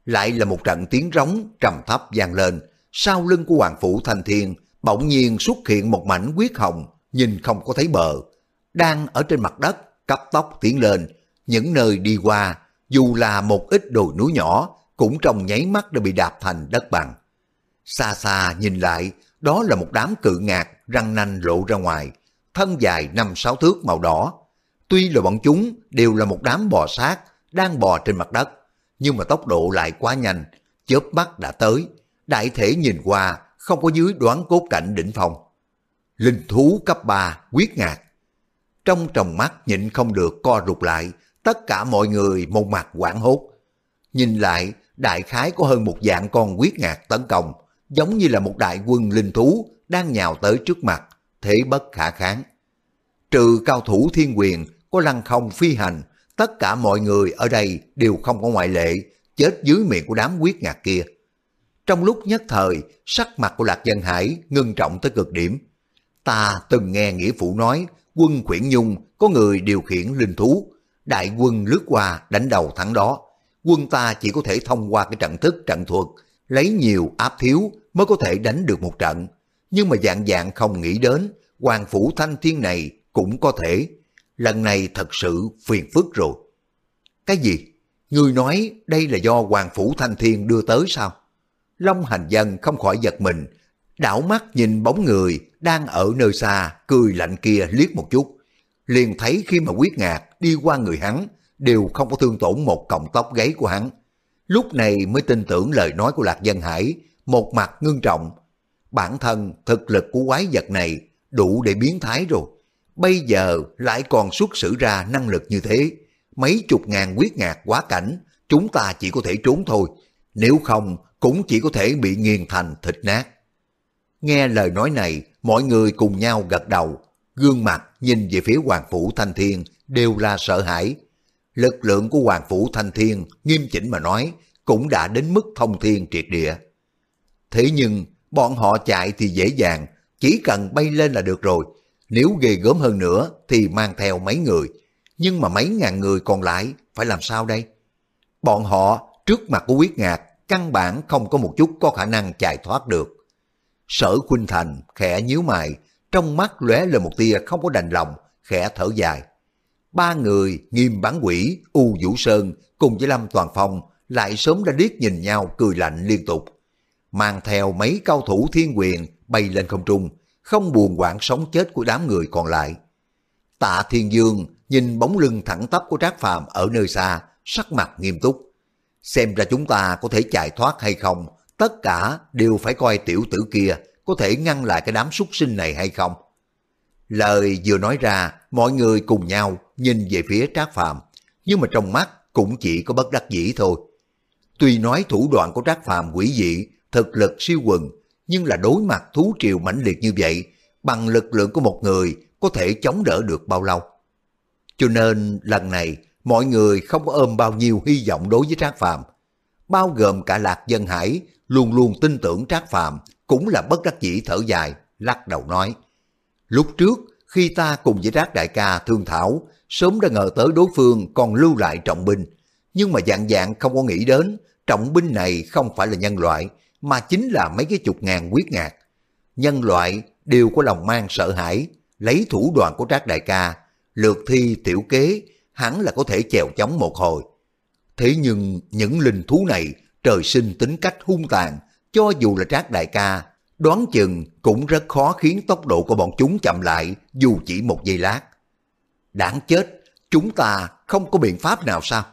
Lại là một trận tiếng rống trầm thấp vang lên, sau lưng của Hoàng Phủ Thanh Thiên bỗng nhiên xuất hiện một mảnh huyết hồng, nhìn không có thấy bờ. Đang ở trên mặt đất, cấp tốc tiến lên, những nơi đi qua, dù là một ít đồi núi nhỏ, cũng trong nháy mắt đã bị đạp thành đất bằng. Xa xa nhìn lại, đó là một đám cự ngạc răng nanh lộ ra ngoài, thân dài năm sáu thước màu đỏ. Tuy là bọn chúng đều là một đám bò sát đang bò trên mặt đất, nhưng mà tốc độ lại quá nhanh, chớp mắt đã tới. Đại thể nhìn qua không có dưới đoán cốt cảnh đỉnh phòng Linh thú cấp 3 quyết ngạc. Trong tròng mắt nhịn không được co rụt lại, tất cả mọi người một mặt quảng hốt. Nhìn lại, đại khái có hơn một dạng con quyết ngạc tấn công, giống như là một đại quân linh thú đang nhào tới trước mặt, thế bất khả kháng. Trừ cao thủ thiên quyền, có lăng không phi hành, tất cả mọi người ở đây đều không có ngoại lệ, chết dưới miệng của đám quyết ngạc kia. Trong lúc nhất thời, sắc mặt của Lạc Dân Hải ngưng trọng tới cực điểm. Ta từng nghe nghĩa phụ nói, quân khuyển nhung có người điều khiển linh thú, đại quân lướt qua đánh đầu thắng đó. Quân ta chỉ có thể thông qua cái trận thức trận thuật, lấy nhiều áp thiếu mới có thể đánh được một trận. Nhưng mà dạng dạng không nghĩ đến, Hoàng Phủ Thanh Thiên này cũng có thể. Lần này thật sự phiền phức rồi. Cái gì? Người nói đây là do Hoàng Phủ Thanh Thiên đưa tới sao? Long hành dân không khỏi giật mình, đảo mắt nhìn bóng người đang ở nơi xa, cười lạnh kia liếc một chút. Liền thấy khi mà quyết ngạc đi qua người hắn, đều không có thương tổn một cọng tóc gáy của hắn. Lúc này mới tin tưởng lời nói của Lạc Dân Hải, một mặt ngưng trọng. Bản thân thực lực của quái vật này đủ để biến thái rồi. Bây giờ lại còn xuất xử ra năng lực như thế. Mấy chục ngàn quyết ngạc quá cảnh, chúng ta chỉ có thể trốn thôi. Nếu không, cũng chỉ có thể bị nghiền thành thịt nát. Nghe lời nói này, mọi người cùng nhau gật đầu, gương mặt nhìn về phía Hoàng Phủ Thanh Thiên đều là sợ hãi. Lực lượng của Hoàng Phủ Thanh Thiên, nghiêm chỉnh mà nói, cũng đã đến mức thông thiên triệt địa. Thế nhưng, bọn họ chạy thì dễ dàng, chỉ cần bay lên là được rồi. Nếu ghê gớm hơn nữa thì mang theo mấy người. Nhưng mà mấy ngàn người còn lại phải làm sao đây? Bọn họ trước mặt của quyết ngạc căn bản không có một chút có khả năng chạy thoát được. Sở Khuynh Thành khẽ nhíu mày, trong mắt lóe lên một tia không có đành lòng, khẽ thở dài. Ba người nghiêm bán quỷ, U Vũ Sơn cùng với Lâm Toàn Phong lại sớm đã điếc nhìn nhau cười lạnh liên tục. Mang theo mấy cao thủ thiên quyền bay lên không trung, không buồn quản sống chết của đám người còn lại. Tạ Thiên Dương nhìn bóng lưng thẳng tắp của Trác Phàm ở nơi xa, sắc mặt nghiêm túc. Xem ra chúng ta có thể chạy thoát hay không, tất cả đều phải coi tiểu tử kia có thể ngăn lại cái đám súc sinh này hay không. Lời vừa nói ra, mọi người cùng nhau nhìn về phía Trác Phàm, nhưng mà trong mắt cũng chỉ có bất đắc dĩ thôi. Tuy nói thủ đoạn của Trác Phàm quỷ dị, thực lực siêu quần, nhưng là đối mặt thú triều mãnh liệt như vậy, bằng lực lượng của một người có thể chống đỡ được bao lâu. Cho nên lần này mọi người không có ôm bao nhiêu hy vọng đối với Trác Phàm, bao gồm cả Lạc Dân Hải luôn luôn tin tưởng Trác Phàm cũng là bất đắc dĩ thở dài, lắc đầu nói. Lúc trước, khi ta cùng với Trác Đại ca thương thảo, sớm đã ngờ tới đối phương còn lưu lại trọng binh, nhưng mà dạng dạng không có nghĩ đến trọng binh này không phải là nhân loại, mà chính là mấy cái chục ngàn quyết ngạc. Nhân loại đều có lòng mang sợ hãi, lấy thủ đoạn của Trác Đại ca, lượt thi tiểu kế, hắn là có thể chèo chống một hồi. Thế nhưng những linh thú này trời sinh tính cách hung tàn, cho dù là Trác Đại ca, đoán chừng cũng rất khó khiến tốc độ của bọn chúng chậm lại dù chỉ một giây lát. Đáng chết, chúng ta không có biện pháp nào sao?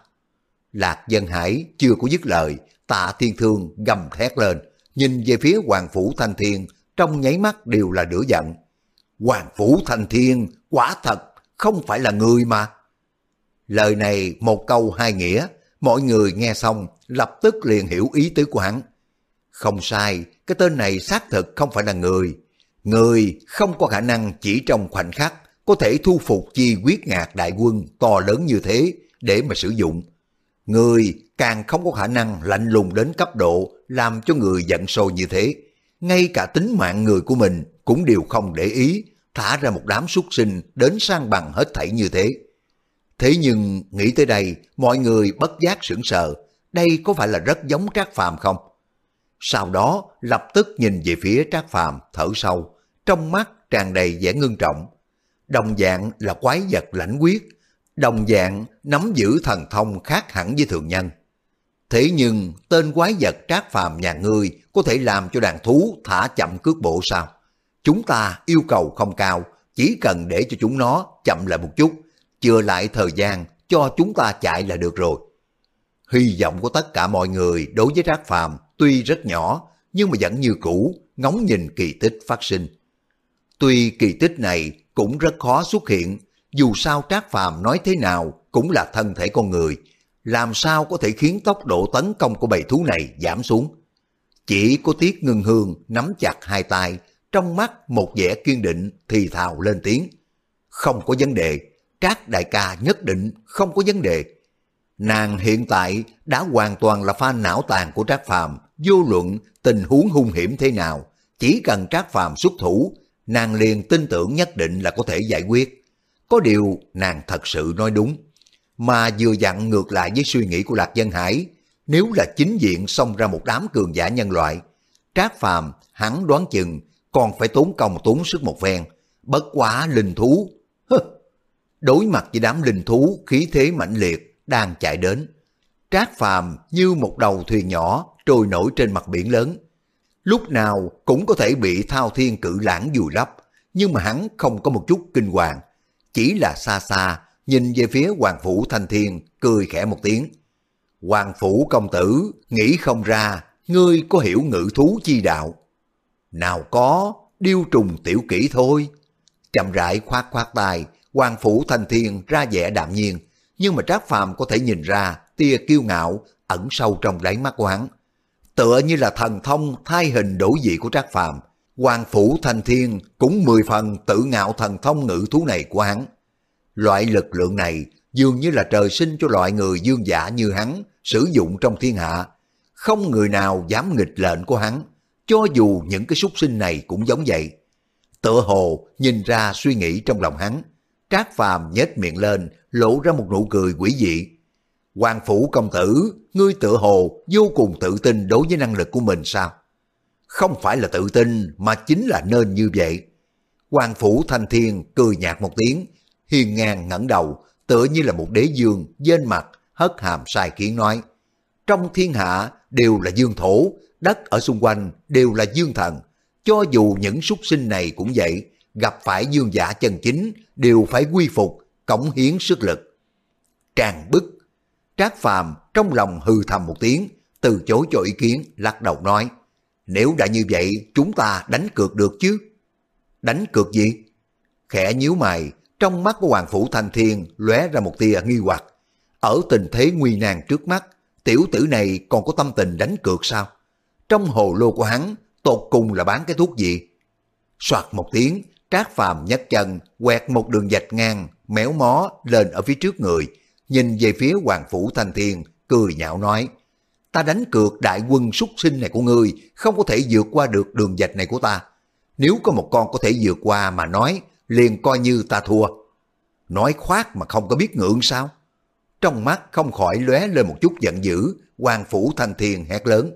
Lạc Dân Hải chưa có dứt lời, tạ thiên thương gầm thét lên, nhìn về phía Hoàng Phủ Thanh Thiên, trong nháy mắt đều là lửa giận. Hoàng Phủ Thanh Thiên, quả thật, không phải là người mà. Lời này một câu hai nghĩa, mọi người nghe xong lập tức liền hiểu ý tứ của hắn. Không sai, cái tên này xác thực không phải là người. Người không có khả năng chỉ trong khoảnh khắc có thể thu phục chi quyết ngạc đại quân to lớn như thế để mà sử dụng. Người càng không có khả năng lạnh lùng đến cấp độ làm cho người giận sôi như thế. Ngay cả tính mạng người của mình cũng đều không để ý, thả ra một đám súc sinh đến sang bằng hết thảy như thế. Thế nhưng nghĩ tới đây, mọi người bất giác sững sờ, đây có phải là rất giống Trác Phàm không? Sau đó lập tức nhìn về phía Trác Phàm thở sâu, trong mắt tràn đầy vẻ ngưng trọng. Đồng dạng là quái vật lãnh quyết, đồng dạng nắm giữ thần thông khác hẳn với thường nhân. Thế nhưng tên quái vật Trác Phàm nhà ngươi có thể làm cho đàn thú thả chậm cước bộ sao? Chúng ta yêu cầu không cao, chỉ cần để cho chúng nó chậm lại một chút, chừa lại thời gian cho chúng ta chạy là được rồi. Hy vọng của tất cả mọi người đối với Trác Phàm tuy rất nhỏ, nhưng mà vẫn như cũ, ngóng nhìn kỳ tích phát sinh. Tuy kỳ tích này cũng rất khó xuất hiện, dù sao Trác Phàm nói thế nào cũng là thân thể con người, làm sao có thể khiến tốc độ tấn công của bầy thú này giảm xuống. Chỉ có Tiết Ngân Hương nắm chặt hai tay, trong mắt một vẻ kiên định thì thào lên tiếng. Không có vấn đề, Trác đại ca nhất định không có vấn đề. Nàng hiện tại đã hoàn toàn là fan não tàn của Trác Phàm, vô luận tình huống hung hiểm thế nào, chỉ cần Trác Phàm xuất thủ, nàng liền tin tưởng nhất định là có thể giải quyết. Có điều nàng thật sự nói đúng, mà vừa dặn ngược lại với suy nghĩ của Lạc Dân Hải, Nếu là chính diện xông ra một đám cường giả nhân loại, Trác Phàm hắn đoán chừng còn phải tốn công tốn sức một phen, bất quá linh thú. Đối mặt với đám linh thú khí thế mãnh liệt đang chạy đến, Trác Phàm như một đầu thuyền nhỏ trôi nổi trên mặt biển lớn. Lúc nào cũng có thể bị thao thiên cự lãng vùi lấp, nhưng mà hắn không có một chút kinh hoàng, chỉ là xa xa nhìn về phía Hoàng Phủ Thanh Thiên cười khẽ một tiếng. Hoàng Phủ công tử nghĩ không ra ngươi có hiểu ngữ thú chi đạo. Nào có, điêu trùng tiểu kỹ thôi. Chậm rãi khoát khoát tài Hoàng Phủ Thanh Thiên ra vẻ đạm nhiên, nhưng mà Trác Phàm có thể nhìn ra tia kiêu ngạo ẩn sâu trong đáy mắt của hắn. Tựa như là thần thông thay hình đổi dị của Trác Phàm, Hoàng Phủ Thanh Thiên cũng mười phần tự ngạo thần thông ngữ thú này của hắn. Loại lực lượng này dường như là trời sinh cho loại người dương giả như hắn sử dụng trong thiên hạ. Không người nào dám nghịch lệnh của hắn, cho dù những cái súc sinh này cũng giống vậy. Tựa hồ nhìn ra suy nghĩ trong lòng hắn, Trác Phàm nhếch miệng lên, lộ ra một nụ cười quỷ dị. Hoàng phủ công tử, ngươi tựa hồ vô cùng tự tin đối với năng lực của mình sao? Không phải là tự tin mà chính là nên như vậy. Hoàng phủ thanh thiên cười nhạt một tiếng, hiền ngang ngẩng đầu, tựa như là một đế dương, trên mặt, hất hàm sai kiến nói. Trong thiên hạ đều là dương thổ, đất ở xung quanh đều là dương thần. Cho dù những súc sinh này cũng vậy, gặp phải dương giả chân chính đều phải quy phục, cống hiến sức lực. Tràn bức, Trác Phàm trong lòng hư thầm một tiếng, từ chối cho ý kiến, lắc đầu nói, nếu đã như vậy chúng ta đánh cược được chứ? Đánh cược gì? Khẽ nhíu mày, trong mắt của Hoàng Phủ Thanh Thiên lóe ra một tia nghi hoặc. Ở tình thế nguy nan trước mắt, tiểu tử này còn có tâm tình đánh cược sao? Trong hồ lô của hắn, tột cùng là bán cái thuốc gì? Soạt một tiếng, Trác Phàm nhấc chân, quẹt một đường dạch ngang, méo mó lên ở phía trước người, nhìn về phía Hoàng Phủ Thanh Thiên, cười nhạo nói, ta đánh cược đại quân súc sinh này của ngươi không có thể vượt qua được đường dạch này của ta. Nếu có một con có thể vượt qua mà nói, liền coi như ta thua. Nói khoác mà không có biết ngượng sao? Trong mắt không khỏi lóe lên một chút giận dữ, Hoàng Phủ Thanh Thiên hét lớn.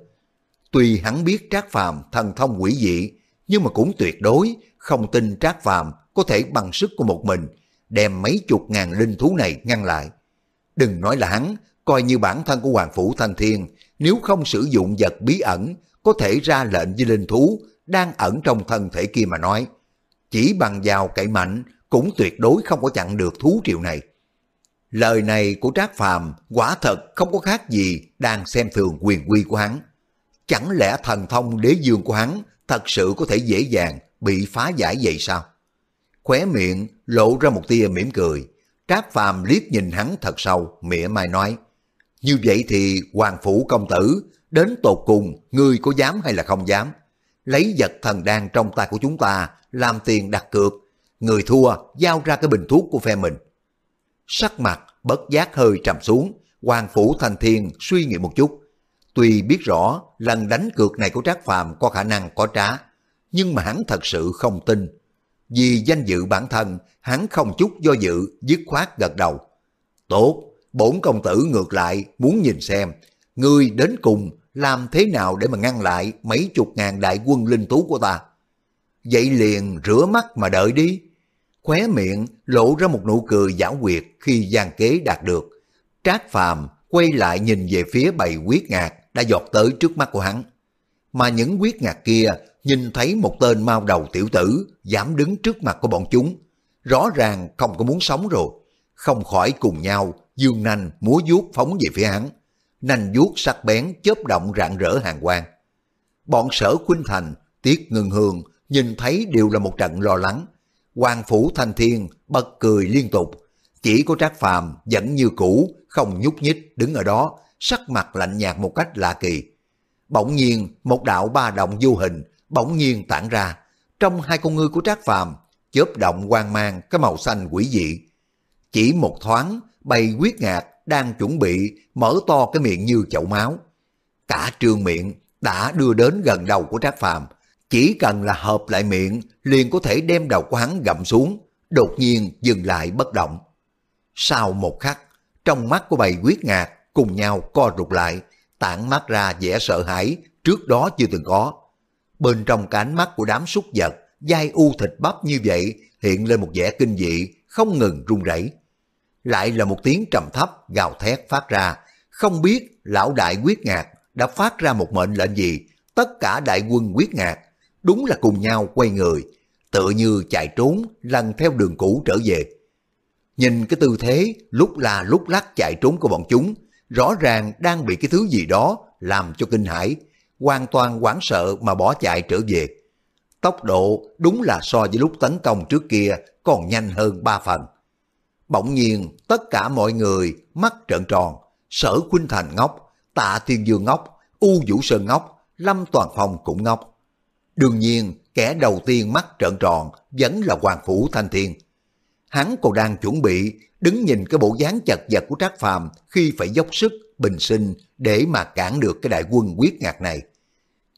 Tuy hắn biết Trác Phàm thần thông quỷ dị, nhưng mà cũng tuyệt đối không tin Trác Phàm có thể bằng sức của một mình đem mấy chục ngàn linh thú này ngăn lại. Đừng nói là hắn, coi như bản thân của Hoàng Phủ Thanh Thiên, nếu không sử dụng vật bí ẩn, có thể ra lệnh với linh thú đang ẩn trong thân thể kia mà nói. Chỉ bằng vào cậy mạnh cũng tuyệt đối không có chặn được thú triệu này. Lời này của Trác Phàm quả thật không có khác gì đang xem thường quyền quy của hắn. Chẳng lẽ thần thông đế dương của hắn thật sự có thể dễ dàng bị phá giải vậy sao? Khóe miệng lộ ra một tia mỉm cười. Trác Phàm liếc nhìn hắn thật sâu, mỉa mai nói. Như vậy thì Hoàng Phủ Công Tử, đến tột cùng, ngươi có dám hay là không dám? Lấy vật thần đan trong tay của chúng ta, làm tiền đặt cược. Người thua, giao ra cái bình thuốc của phe mình. Sắc mặt, bất giác hơi trầm xuống, Hoàng Phủ Thành Thiên suy nghĩ một chút. Tuy biết rõ lần đánh cược này của Trác Phàm có khả năng có trá, nhưng mà hắn thật sự không tin. Vì danh dự bản thân, hắn không chút do dự, dứt khoát gật đầu. Tốt, bổn công tử ngược lại muốn nhìn xem, ngươi đến cùng làm thế nào để mà ngăn lại mấy chục ngàn đại quân linh tú của ta. Vậy liền rửa mắt mà đợi đi. Khóe miệng lộ ra một nụ cười giả quyệt khi gian kế đạt được. Trác phàm quay lại nhìn về phía bầy quyết ngạc đã giọt tới trước mắt của hắn. Mà những quyết ngạc kia nhìn thấy một tên mau đầu tiểu tử dám đứng trước mặt của bọn chúng. Rõ ràng không có muốn sống rồi. Không khỏi cùng nhau dương nanh múa vuốt phóng về phía hắn. Nanh vuốt sắc bén chớp động rạng rỡ hàng quang. Bọn sở Khuynh Thành, Tiết Ngân Hương nhìn thấy đều là một trận lo lắng. Hoàng Phủ Thanh Thiên bật cười liên tục. Chỉ có Trác Phàm vẫn như cũ, không nhúc nhích đứng ở đó, sắc mặt lạnh nhạt một cách lạ kỳ. Bỗng nhiên, một đạo ba động vô hình, bỗng nhiên tản ra. Trong hai con ngươi của Trác Phàm chớp động quang mang cái màu xanh quỷ dị. Chỉ một thoáng, bầy quyết ngạc đang chuẩn bị mở to cái miệng như chậu máu. Cả trường miệng đã đưa đến gần đầu của Trác Phàm chỉ cần là hợp lại miệng liền có thể đem đầu của hắn gặm xuống, đột nhiên dừng lại bất động. Sau một khắc, trong mắt của bầy quyết ngạc cùng nhau co rụt lại, tản mắt ra vẻ sợ hãi trước đó chưa từng có. Bên trong cái ánh mắt của đám súc vật, dai u thịt bắp như vậy hiện lên một vẻ kinh dị, không ngừng run rẩy. Lại là một tiếng trầm thấp gào thét phát ra, không biết lão đại quyết ngạc đã phát ra một mệnh lệnh gì, tất cả đại quân quyết ngạc, đúng là cùng nhau quay người, tựa như chạy trốn lần theo đường cũ trở về. Nhìn cái tư thế lúc là lúc lắc chạy trốn của bọn chúng, rõ ràng đang bị cái thứ gì đó làm cho kinh hãi, hoàn toàn hoảng sợ mà bỏ chạy trở về. Tốc độ đúng là so với lúc tấn công trước kia còn nhanh hơn ba phần. Bỗng nhiên tất cả mọi người mắt trợn tròn, sở khuynh thành ngốc, tạ thiên dương ngốc, u vũ sơn ngốc, lâm toàn phong cũng ngốc. Đương nhiên kẻ đầu tiên mắt trợn tròn vẫn là Hoàng Phủ Thanh Thiên. Hắn còn đang chuẩn bị đứng nhìn cái bộ dáng chật vật của Trác Phàm khi phải dốc sức bình sinh để mà cản được cái đại quân quyết ngạc này.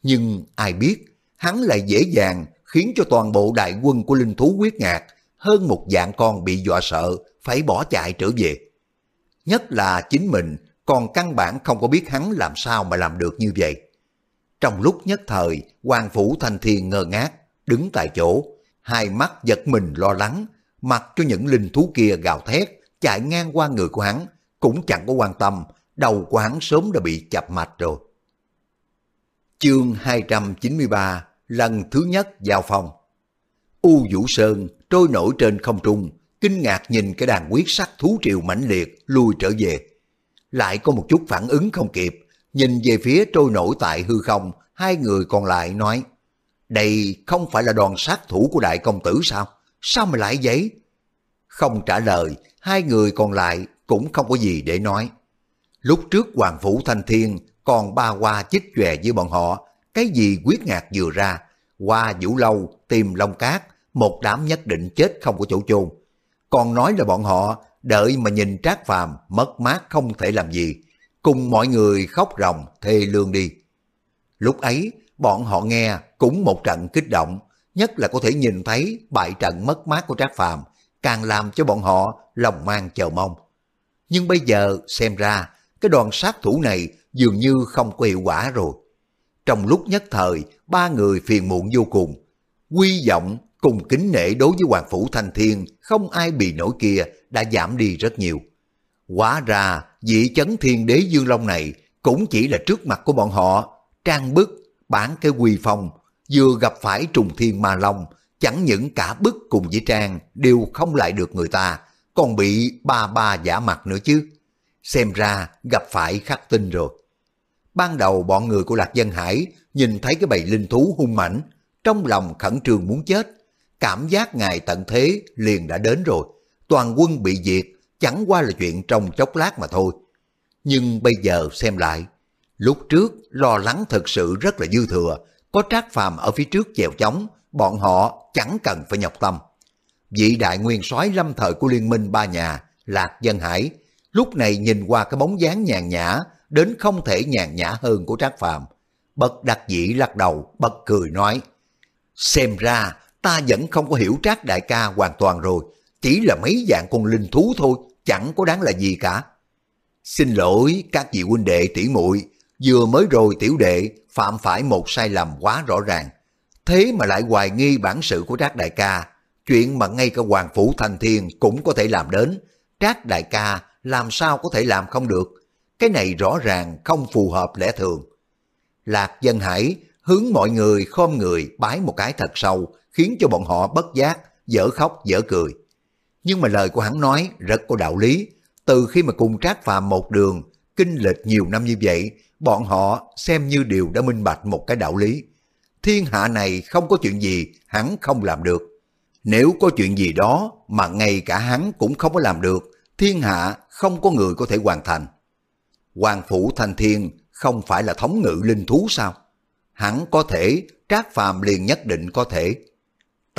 Nhưng ai biết, hắn lại dễ dàng khiến cho toàn bộ đại quân của linh thú quyết ngạc hơn một dạng con bị dọa sợ phải bỏ chạy trở về. Nhất là chính mình còn căn bản không có biết hắn làm sao mà làm được như vậy. Trong lúc nhất thời, Hoàng Phủ Thanh Thiên ngơ ngác, đứng tại chỗ, hai mắt giật mình lo lắng, mặc cho những linh thú kia gào thét, chạy ngang qua người của hắn, cũng chẳng có quan tâm, đầu của hắn sớm đã bị chập mạch rồi. Chương 293, lần thứ nhất giao phòng U Vũ Sơn trôi nổi trên không trung, kinh ngạc nhìn cái đàn quyết sắc thú triều mãnh liệt lui trở về. Lại có một chút phản ứng không kịp, nhìn về phía trôi nổi tại hư không, hai người còn lại nói, đây không phải là đoàn sát thủ của đại công tử sao? Sao mà lại vậy? Không trả lời, hai người còn lại cũng không có gì để nói. Lúc trước Hoàng Phủ Thanh Thiên còn ba hoa chích chòe với bọn họ, cái gì quyết ngạc vừa ra, qua vũ lâu tìm long cát, một đám nhất định chết không có chỗ chôn. Còn nói là bọn họ đợi mà nhìn trác phàm mất mát không thể làm gì, cùng mọi người khóc ròng thê lương đi. Lúc ấy, bọn họ nghe cũng một trận kích động, nhất là có thể nhìn thấy bại trận mất mát của Trác Phàm, càng làm cho bọn họ lòng mang chờ mong. Nhưng bây giờ xem ra, cái đoàn sát thủ này dường như không có hiệu quả rồi. Trong lúc nhất thời, ba người phiền muộn vô cùng. Quy vọng cùng kính nể đối với Hoàng Phủ Thanh Thiên không ai bị nổi kia đã giảm đi rất nhiều. Quá ra, vị chấn thiên đế Dương Long này cũng chỉ là trước mặt của bọn họ, trang bức, bản cái quy phong, vừa gặp phải trùng thiên ma long, chẳng những cả bức cùng với trang đều không lại được người ta, còn bị ba ba giả mặt nữa chứ. Xem ra gặp phải khắc tinh rồi. Ban đầu bọn người của Lạc Dân Hải nhìn thấy cái bầy linh thú hung mảnh, trong lòng khẩn trương muốn chết. Cảm giác ngày tận thế liền đã đến rồi. Toàn quân bị diệt, chẳng qua là chuyện trong chốc lát mà thôi. Nhưng bây giờ xem lại, lúc trước lo lắng thật sự rất là dư thừa, có trác phàm ở phía trước chèo chống, bọn họ chẳng cần phải nhọc tâm. Vị đại nguyên soái lâm thời của liên minh ba nhà, Lạc Dân Hải, lúc này nhìn qua cái bóng dáng nhàn nhã, đến không thể nhàn nhã hơn của trác phàm. Bật đặc dĩ lắc đầu, bật cười nói, xem ra ta vẫn không có hiểu trác đại ca hoàn toàn rồi, chỉ là mấy dạng con linh thú thôi, chẳng có đáng là gì cả. Xin lỗi các vị huynh đệ tỷ muội vừa mới rồi tiểu đệ phạm phải một sai lầm quá rõ ràng. Thế mà lại hoài nghi bản sự của Trác Đại ca, chuyện mà ngay cả Hoàng Phủ Thành Thiên cũng có thể làm đến. Trác Đại ca làm sao có thể làm không được, cái này rõ ràng không phù hợp lẽ thường. Lạc Dân Hải hướng mọi người khom người bái một cái thật sâu, khiến cho bọn họ bất giác, dở khóc dở cười. Nhưng mà lời của hắn nói rất có đạo lý, từ khi mà cùng Trác Phàm một đường, kinh lịch nhiều năm như vậy, bọn họ xem như điều đã minh bạch một cái đạo lý. Thiên hạ này không có chuyện gì hắn không làm được. Nếu có chuyện gì đó mà ngay cả hắn cũng không có làm được, thiên hạ không có người có thể hoàn thành. Hoàng Phủ Thanh Thiên không phải là thống ngự linh thú sao? Hắn có thể, Trác Phàm liền nhất định có thể.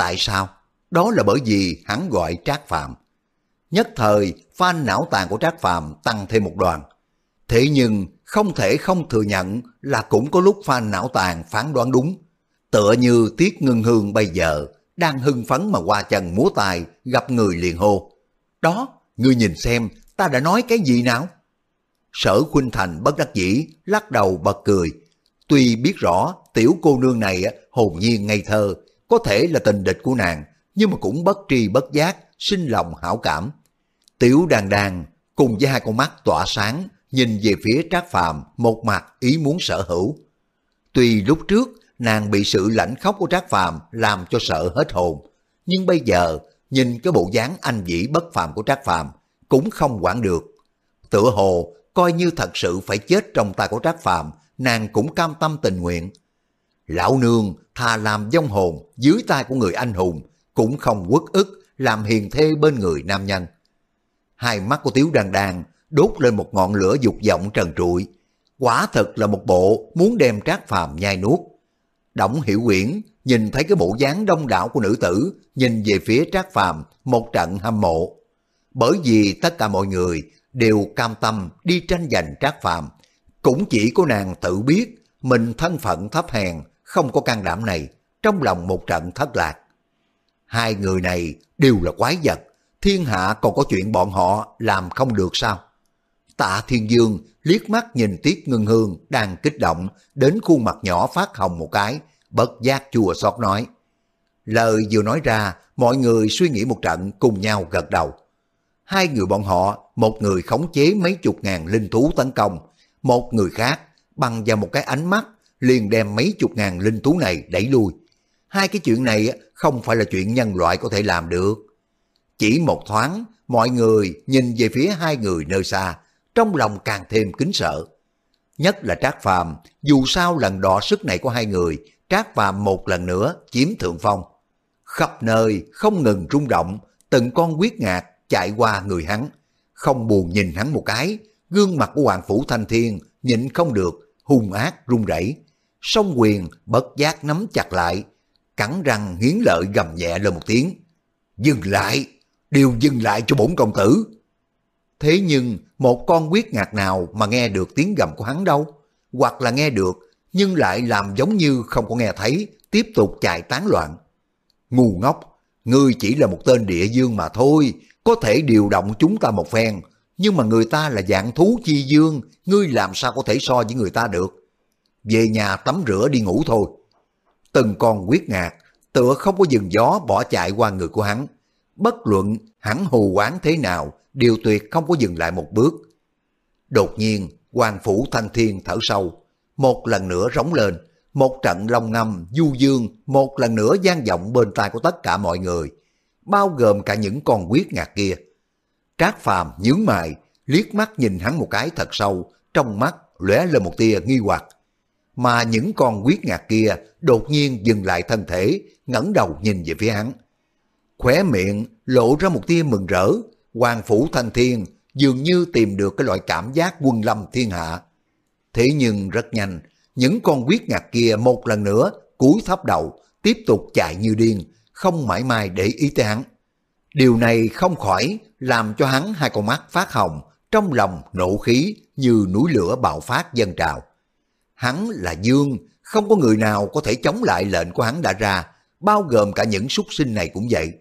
Tại sao? Đó là bởi vì hắn gọi Trác phạm, Nhất thời, phan não tàn của Trác phạm tăng thêm một đoàn. Thế nhưng, không thể không thừa nhận là cũng có lúc phan não tàn phán đoán đúng. Tựa như Tiết Ngân Hương bây giờ, đang hưng phấn mà qua chân múa tài, gặp người liền hô. Đó, ngươi nhìn xem, ta đã nói cái gì nào? Sở Khuynh Thành bất đắc dĩ, lắc đầu bật cười. Tuy biết rõ tiểu cô nương này hồn nhiên ngây thơ, có thể là tình địch của nàng, nhưng mà cũng bất tri bất giác, sinh lòng hảo cảm. Tiểu đàn đàn cùng với hai con mắt tỏa sáng, nhìn về phía Trác Phàm một mặt ý muốn sở hữu. Tuy lúc trước nàng bị sự lãnh khóc của Trác Phàm làm cho sợ hết hồn, nhưng bây giờ nhìn cái bộ dáng anh dĩ bất phàm của Trác Phàm cũng không quản được. Tựa hồ coi như thật sự phải chết trong tay của Trác Phàm, nàng cũng cam tâm tình nguyện. Lão nương thà làm vong hồn dưới tay của người anh hùng, cũng không quất ức làm hiền thê bên người nam nhân. Hai mắt của Tiếu đan đan đốt lên một ngọn lửa dục vọng trần trụi. Quả thật là một bộ muốn đem Trác Phàm nhai nuốt. Đổng Hiểu Quyển nhìn thấy cái bộ dáng đông đảo của nữ tử, nhìn về phía Trác Phàm một trận hâm mộ. Bởi vì tất cả mọi người đều cam tâm đi tranh giành Trác Phàm, cũng chỉ có nàng tự biết mình thân phận thấp hèn, không có can đảm này, trong lòng một trận thất lạc. Hai người này đều là quái vật, thiên hạ còn có chuyện bọn họ làm không được sao? Tạ Thiên Dương liếc mắt nhìn Tiết Ngân Hương đang kích động đến khuôn mặt nhỏ phát hồng một cái, bất giác chua xót nói. Lời vừa nói ra, mọi người suy nghĩ một trận cùng nhau gật đầu. Hai người bọn họ, một người khống chế mấy chục ngàn linh thú tấn công, một người khác bằng vào một cái ánh mắt liền đem mấy chục ngàn linh thú này đẩy lui. Hai cái chuyện này không phải là chuyện nhân loại có thể làm được. Chỉ một thoáng, mọi người nhìn về phía hai người nơi xa, trong lòng càng thêm kính sợ. Nhất là Trác Phàm, dù sao lần đọ sức này của hai người, Trác Phàm một lần nữa chiếm thượng phong. Khắp nơi không ngừng rung động, từng con quyết ngạc chạy qua người hắn. Không buồn nhìn hắn một cái, gương mặt của Hoàng Phủ Thanh Thiên nhịn không được, hung ác run rẩy. Song quyền bất giác nắm chặt lại, cắn răng hiến lợi gầm nhẹ lên một tiếng. Dừng lại, đều dừng lại cho bổn công tử. Thế nhưng một con quyết ngạc nào mà nghe được tiếng gầm của hắn đâu, hoặc là nghe được nhưng lại làm giống như không có nghe thấy, tiếp tục chạy tán loạn. Ngu ngốc, ngươi chỉ là một tên địa dương mà thôi, có thể điều động chúng ta một phen, nhưng mà người ta là dạng thú chi dương, ngươi làm sao có thể so với người ta được. Về nhà tắm rửa đi ngủ thôi. Từng con quyết ngạc, tựa không có dừng gió bỏ chạy qua người của hắn. Bất luận hắn hù quán thế nào, đều tuyệt không có dừng lại một bước. Đột nhiên, hoàng phủ thanh thiên thở sâu, một lần nữa rống lên, một trận long ngâm du dương một lần nữa gian vọng bên tai của tất cả mọi người, bao gồm cả những con quyết ngạc kia. Trác phàm nhướng mày, liếc mắt nhìn hắn một cái thật sâu, trong mắt lóe lên một tia nghi hoặc. Mà những con quyết ngạc kia đột nhiên dừng lại thân thể, ngẩng đầu nhìn về phía hắn. Khóe miệng lộ ra một tia mừng rỡ, Hoàng Phủ Thanh Thiên dường như tìm được cái loại cảm giác quân lâm thiên hạ. Thế nhưng rất nhanh, những con quyết ngạc kia một lần nữa cúi thấp đầu, tiếp tục chạy như điên, không mãi mai để ý tới hắn. Điều này không khỏi làm cho hắn hai con mắt phát hồng, trong lòng nộ khí như núi lửa bạo phát dân trào. Hắn là Dương, không có người nào có thể chống lại lệnh của hắn đã ra, bao gồm cả những súc sinh này cũng vậy.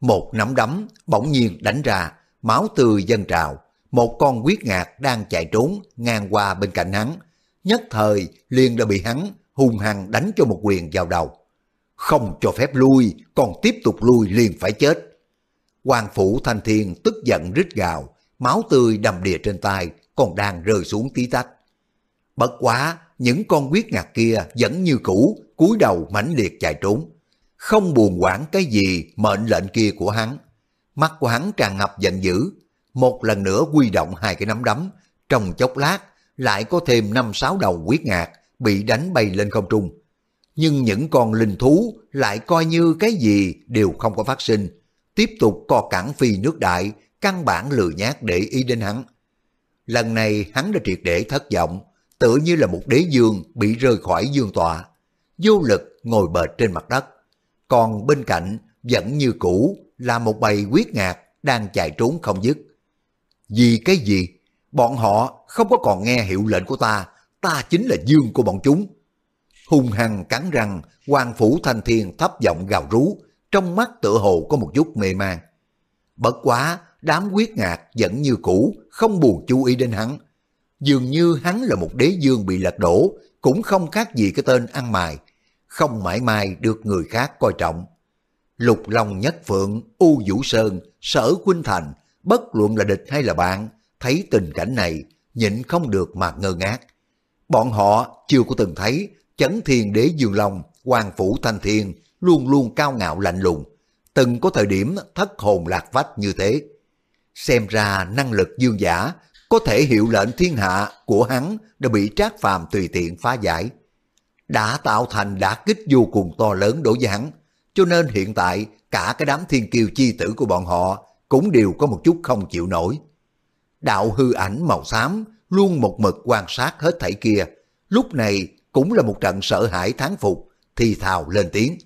Một nắm đấm bỗng nhiên đánh ra, máu tươi dâng trào, một con quyết ngạc đang chạy trốn ngang qua bên cạnh hắn, nhất thời liền đã bị hắn hung hăng đánh cho một quyền vào đầu. Không cho phép lui, còn tiếp tục lui liền phải chết. Hoàng phủ thanh thiên tức giận rít gào, máu tươi đầm đìa trên tay, còn đang rơi xuống tí tách. Bất quá, những con quyết ngạc kia vẫn như cũ, cúi đầu mãnh liệt chạy trốn. Không buồn quản cái gì mệnh lệnh kia của hắn. Mắt của hắn tràn ngập giận dữ, một lần nữa quy động hai cái nắm đấm, trong chốc lát lại có thêm năm sáu đầu quyết ngạc bị đánh bay lên không trung. Nhưng những con linh thú lại coi như cái gì đều không có phát sinh, tiếp tục co cản phi nước đại, căn bản lừa nhát để ý đến hắn. Lần này hắn đã triệt để thất vọng, tự như là một đế dương bị rơi khỏi dương tọa, vô lực ngồi bệt trên mặt đất. Còn bên cạnh vẫn như cũ là một bầy quyết ngạc đang chạy trốn không dứt. Vì cái gì? Bọn họ không có còn nghe hiệu lệnh của ta, ta chính là dương của bọn chúng. Hung hăng cắn răng, quan phủ thanh thiên thấp giọng gào rú, trong mắt tựa hồ có một chút mê man. Bất quá, đám quyết ngạc vẫn như cũ, không buồn chú ý đến hắn. Dường như hắn là một đế dương bị lật đổ, cũng không khác gì cái tên ăn mài, không mãi mai được người khác coi trọng. Lục Long Nhất Phượng, U Vũ Sơn, Sở Quynh Thành, bất luận là địch hay là bạn, thấy tình cảnh này, nhịn không được mà ngơ ngác. Bọn họ chưa có từng thấy chấn thiên đế Dương Long, hoàng phủ thanh thiên, luôn luôn cao ngạo lạnh lùng, từng có thời điểm thất hồn lạc vách như thế. Xem ra năng lực dương giả có thể hiệu lệnh thiên hạ của hắn đã bị trác phàm tùy tiện phá giải. Đã tạo thành đả kích vô cùng to lớn đối với hắn, cho nên hiện tại cả cái đám thiên kiêu chi tử của bọn họ cũng đều có một chút không chịu nổi. Đạo hư ảnh màu xám luôn một mực quan sát hết thảy kia, lúc này cũng là một trận sợ hãi thán phục, thì thào lên tiếng.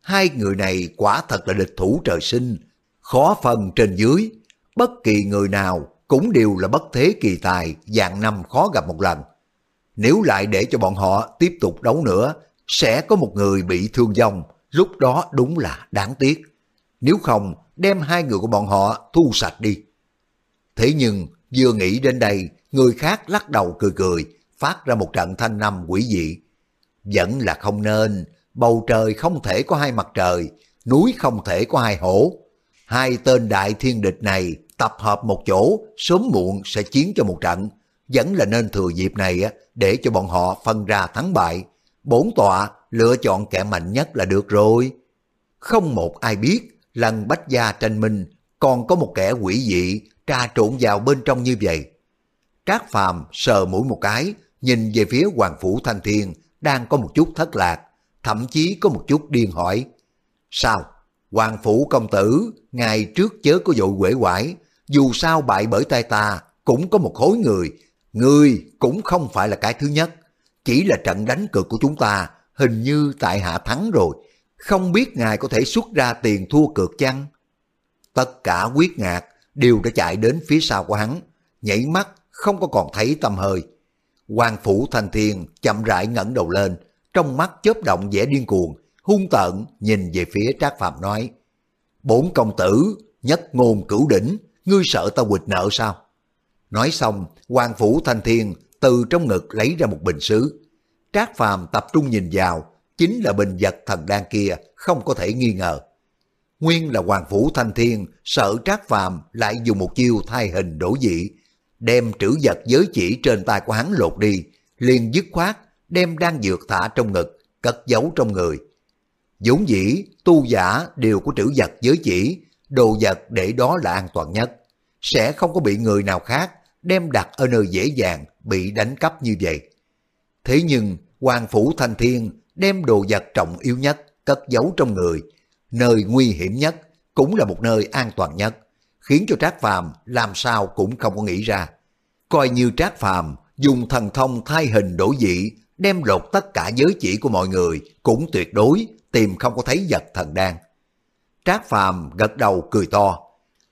Hai người này quả thật là địch thủ trời sinh, khó phần trên dưới, bất kỳ người nào cũng đều là bất thế kỳ tài, dạng năm khó gặp một lần. Nếu lại để cho bọn họ tiếp tục đấu nữa, sẽ có một người bị thương vong, lúc đó đúng là đáng tiếc. Nếu không, đem hai người của bọn họ thu sạch đi. Thế nhưng, vừa nghĩ đến đây, người khác lắc đầu cười cười, phát ra một trận thanh năm quỷ dị. Vẫn là không nên, bầu trời không thể có hai mặt trời, núi không thể có hai hổ. Hai tên đại thiên địch này tập hợp một chỗ, sớm muộn sẽ chiến cho một trận. Vẫn là nên thừa dịp này để cho bọn họ phân ra thắng bại. Bốn tọa lựa chọn kẻ mạnh nhất là được rồi. Không một ai biết, lần bách gia tranh minh còn có một kẻ quỷ dị tra trộn vào bên trong như vậy. Trác Phàm sờ mũi một cái, nhìn về phía Hoàng Phủ Thanh Thiên đang có một chút thất lạc, thậm chí có một chút điên hỏi. Sao? Hoàng Phủ Công Tử, ngày trước chớ có dội quể quải, dù sao bại bởi tay ta, cũng có một khối người. Người cũng không phải là cái thứ nhất, chỉ là trận đánh cược của chúng ta, hình như tại hạ thắng rồi. Không biết ngài có thể xuất ra tiền thua cược chăng? Tất cả quyết ngạc đều đã chạy đến phía sau của hắn, nhảy mắt không có còn thấy tâm hơi. Hoàng phủ thành thiên chậm rãi ngẩng đầu lên, trong mắt chớp động vẻ điên cuồng, hung tợn nhìn về phía Trác phạm nói: "Bốn công tử, nhất ngôn cửu đỉnh, ngươi sợ ta quỵt nợ sao?" Nói xong, Hoàng phủ thanh thiên từ trong ngực lấy ra một bình sứ. Trác Phàm tập trung nhìn vào, chính là bình vật thần đan kia, không có thể nghi ngờ. Nguyên là Hoàng phủ thanh thiên sợ Trác Phàm lại dùng một chiêu thay hình đổ dị, đem trữ vật giới chỉ trên tay của hắn lột đi, liền dứt khoát đem đan dược thả trong ngực, cất giấu trong người. vốn dĩ, tu giả đều của trữ vật giới chỉ, đồ vật để đó là an toàn nhất, sẽ không có bị người nào khác đem đặt ở nơi dễ dàng bị đánh cắp như vậy. Thế nhưng, Hoàng Phủ Thanh Thiên đem đồ vật trọng yếu nhất cất giấu trong người, nơi nguy hiểm nhất cũng là một nơi an toàn nhất khiến cho Trác Phàm làm sao cũng không có nghĩ ra. Coi như Trác Phàm dùng thần thông thay hình đổi dị, đem lột tất cả giới chỉ của mọi người, cũng tuyệt đối tìm không có thấy vật thần đan. Trác Phàm gật đầu cười to.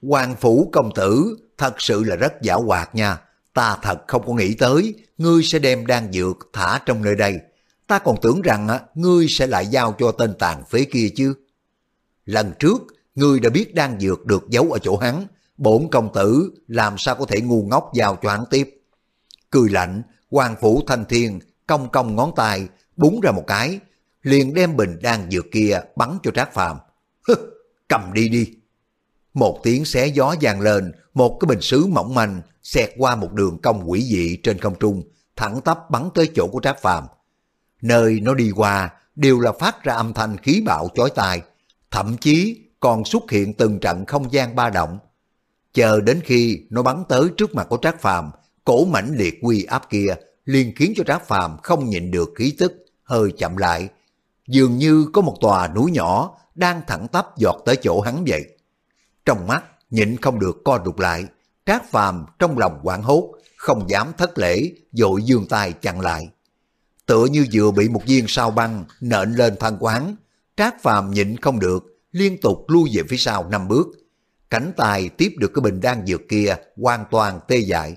Hoàng phủ công tử thật sự là rất giả hoạt nha. Ta thật không có nghĩ tới ngươi sẽ đem đan dược thả trong nơi đây. Ta còn tưởng rằng à, ngươi sẽ lại giao cho tên tàn phế kia chứ. Lần trước Ngươi đã biết đan dược được giấu ở chỗ hắn, bổn công tử làm sao có thể ngu ngốc giao cho hắn tiếp. Cười lạnh, hoàng phủ thanh thiên, cong cong ngón tay, búng ra một cái, liền đem bình đan dược kia bắn cho trác phàm. Cầm đi đi. Một tiếng xé gió vang lên, một cái bình sứ mỏng manh xẹt qua một đường cong quỷ dị trên không trung, thẳng tắp bắn tới chỗ của trác phàm. Nơi nó đi qua đều là phát ra âm thanh khí bạo chói tai, thậm chí còn xuất hiện từng trận không gian ba động. Chờ đến khi nó bắn tới trước mặt của Trác Phàm, cổ mãnh liệt quy áp kia liền khiến cho Trác Phàm không nhịn được khí tức, hơi chậm lại. Dường như có một tòa núi nhỏ đang thẳng tắp giọt tới chỗ hắn vậy. Trong mắt nhịn không được co rụt lại, Trác Phàm trong lòng quảng hốt, không dám thất lễ, dội dương tay chặn lại. Tựa như vừa bị một viên sao băng nện lên thân quán, Trác Phàm nhịn không được, liên tục lui về phía sau năm bước. Cảnh tài tiếp được cái bình đang dược kia hoàn toàn tê dại.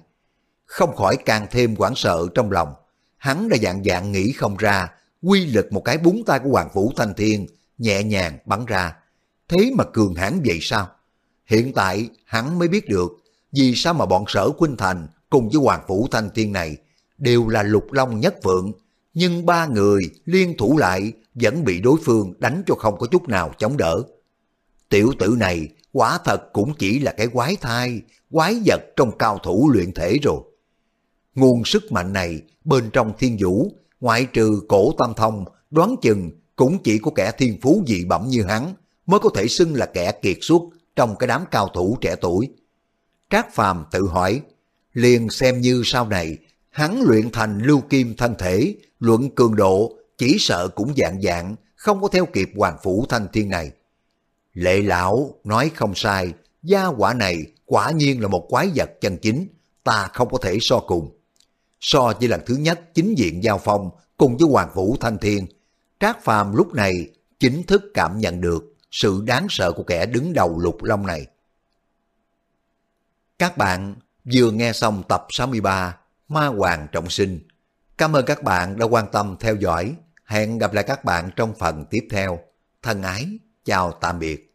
Không khỏi càng thêm hoảng sợ trong lòng. Hắn đã dạng dạng nghĩ không ra, quy lực một cái búng tay của Hoàng vũ Thanh Thiên nhẹ nhàng bắn ra. Thế mà cường hãn vậy sao? Hiện tại hắn mới biết được vì sao mà bọn sở Quynh Thành cùng với Hoàng vũ Thanh Thiên này đều là lục long nhất vượng, nhưng ba người liên thủ lại vẫn bị đối phương đánh cho không có chút nào chống đỡ. Tiểu tử này quả thật cũng chỉ là cái quái thai, quái vật trong cao thủ luyện thể rồi. Nguồn sức mạnh này bên trong thiên vũ, ngoại trừ cổ tam thông, đoán chừng cũng chỉ có kẻ thiên phú dị bẩm như hắn mới có thể xưng là kẻ kiệt xuất trong cái đám cao thủ trẻ tuổi. Trác Phàm tự hỏi, liền xem như sau này hắn luyện thành lưu kim thân thể, luận cường độ, chỉ sợ cũng dạng dạng, không có theo kịp hoàng phủ thanh thiên này. Lệ lão nói không sai, gia quả này quả nhiên là một quái vật chân chính, ta không có thể so cùng. So với lần thứ nhất chính diện giao phong cùng với Hoàng Vũ Thanh Thiên, Trác Phàm lúc này chính thức cảm nhận được sự đáng sợ của kẻ đứng đầu lục long này. Các bạn vừa nghe xong tập 63 Ma Hoàng Trọng Sinh. Cảm ơn các bạn đã quan tâm theo dõi. Hẹn gặp lại các bạn trong phần tiếp theo. Thân ái, chào tạm biệt.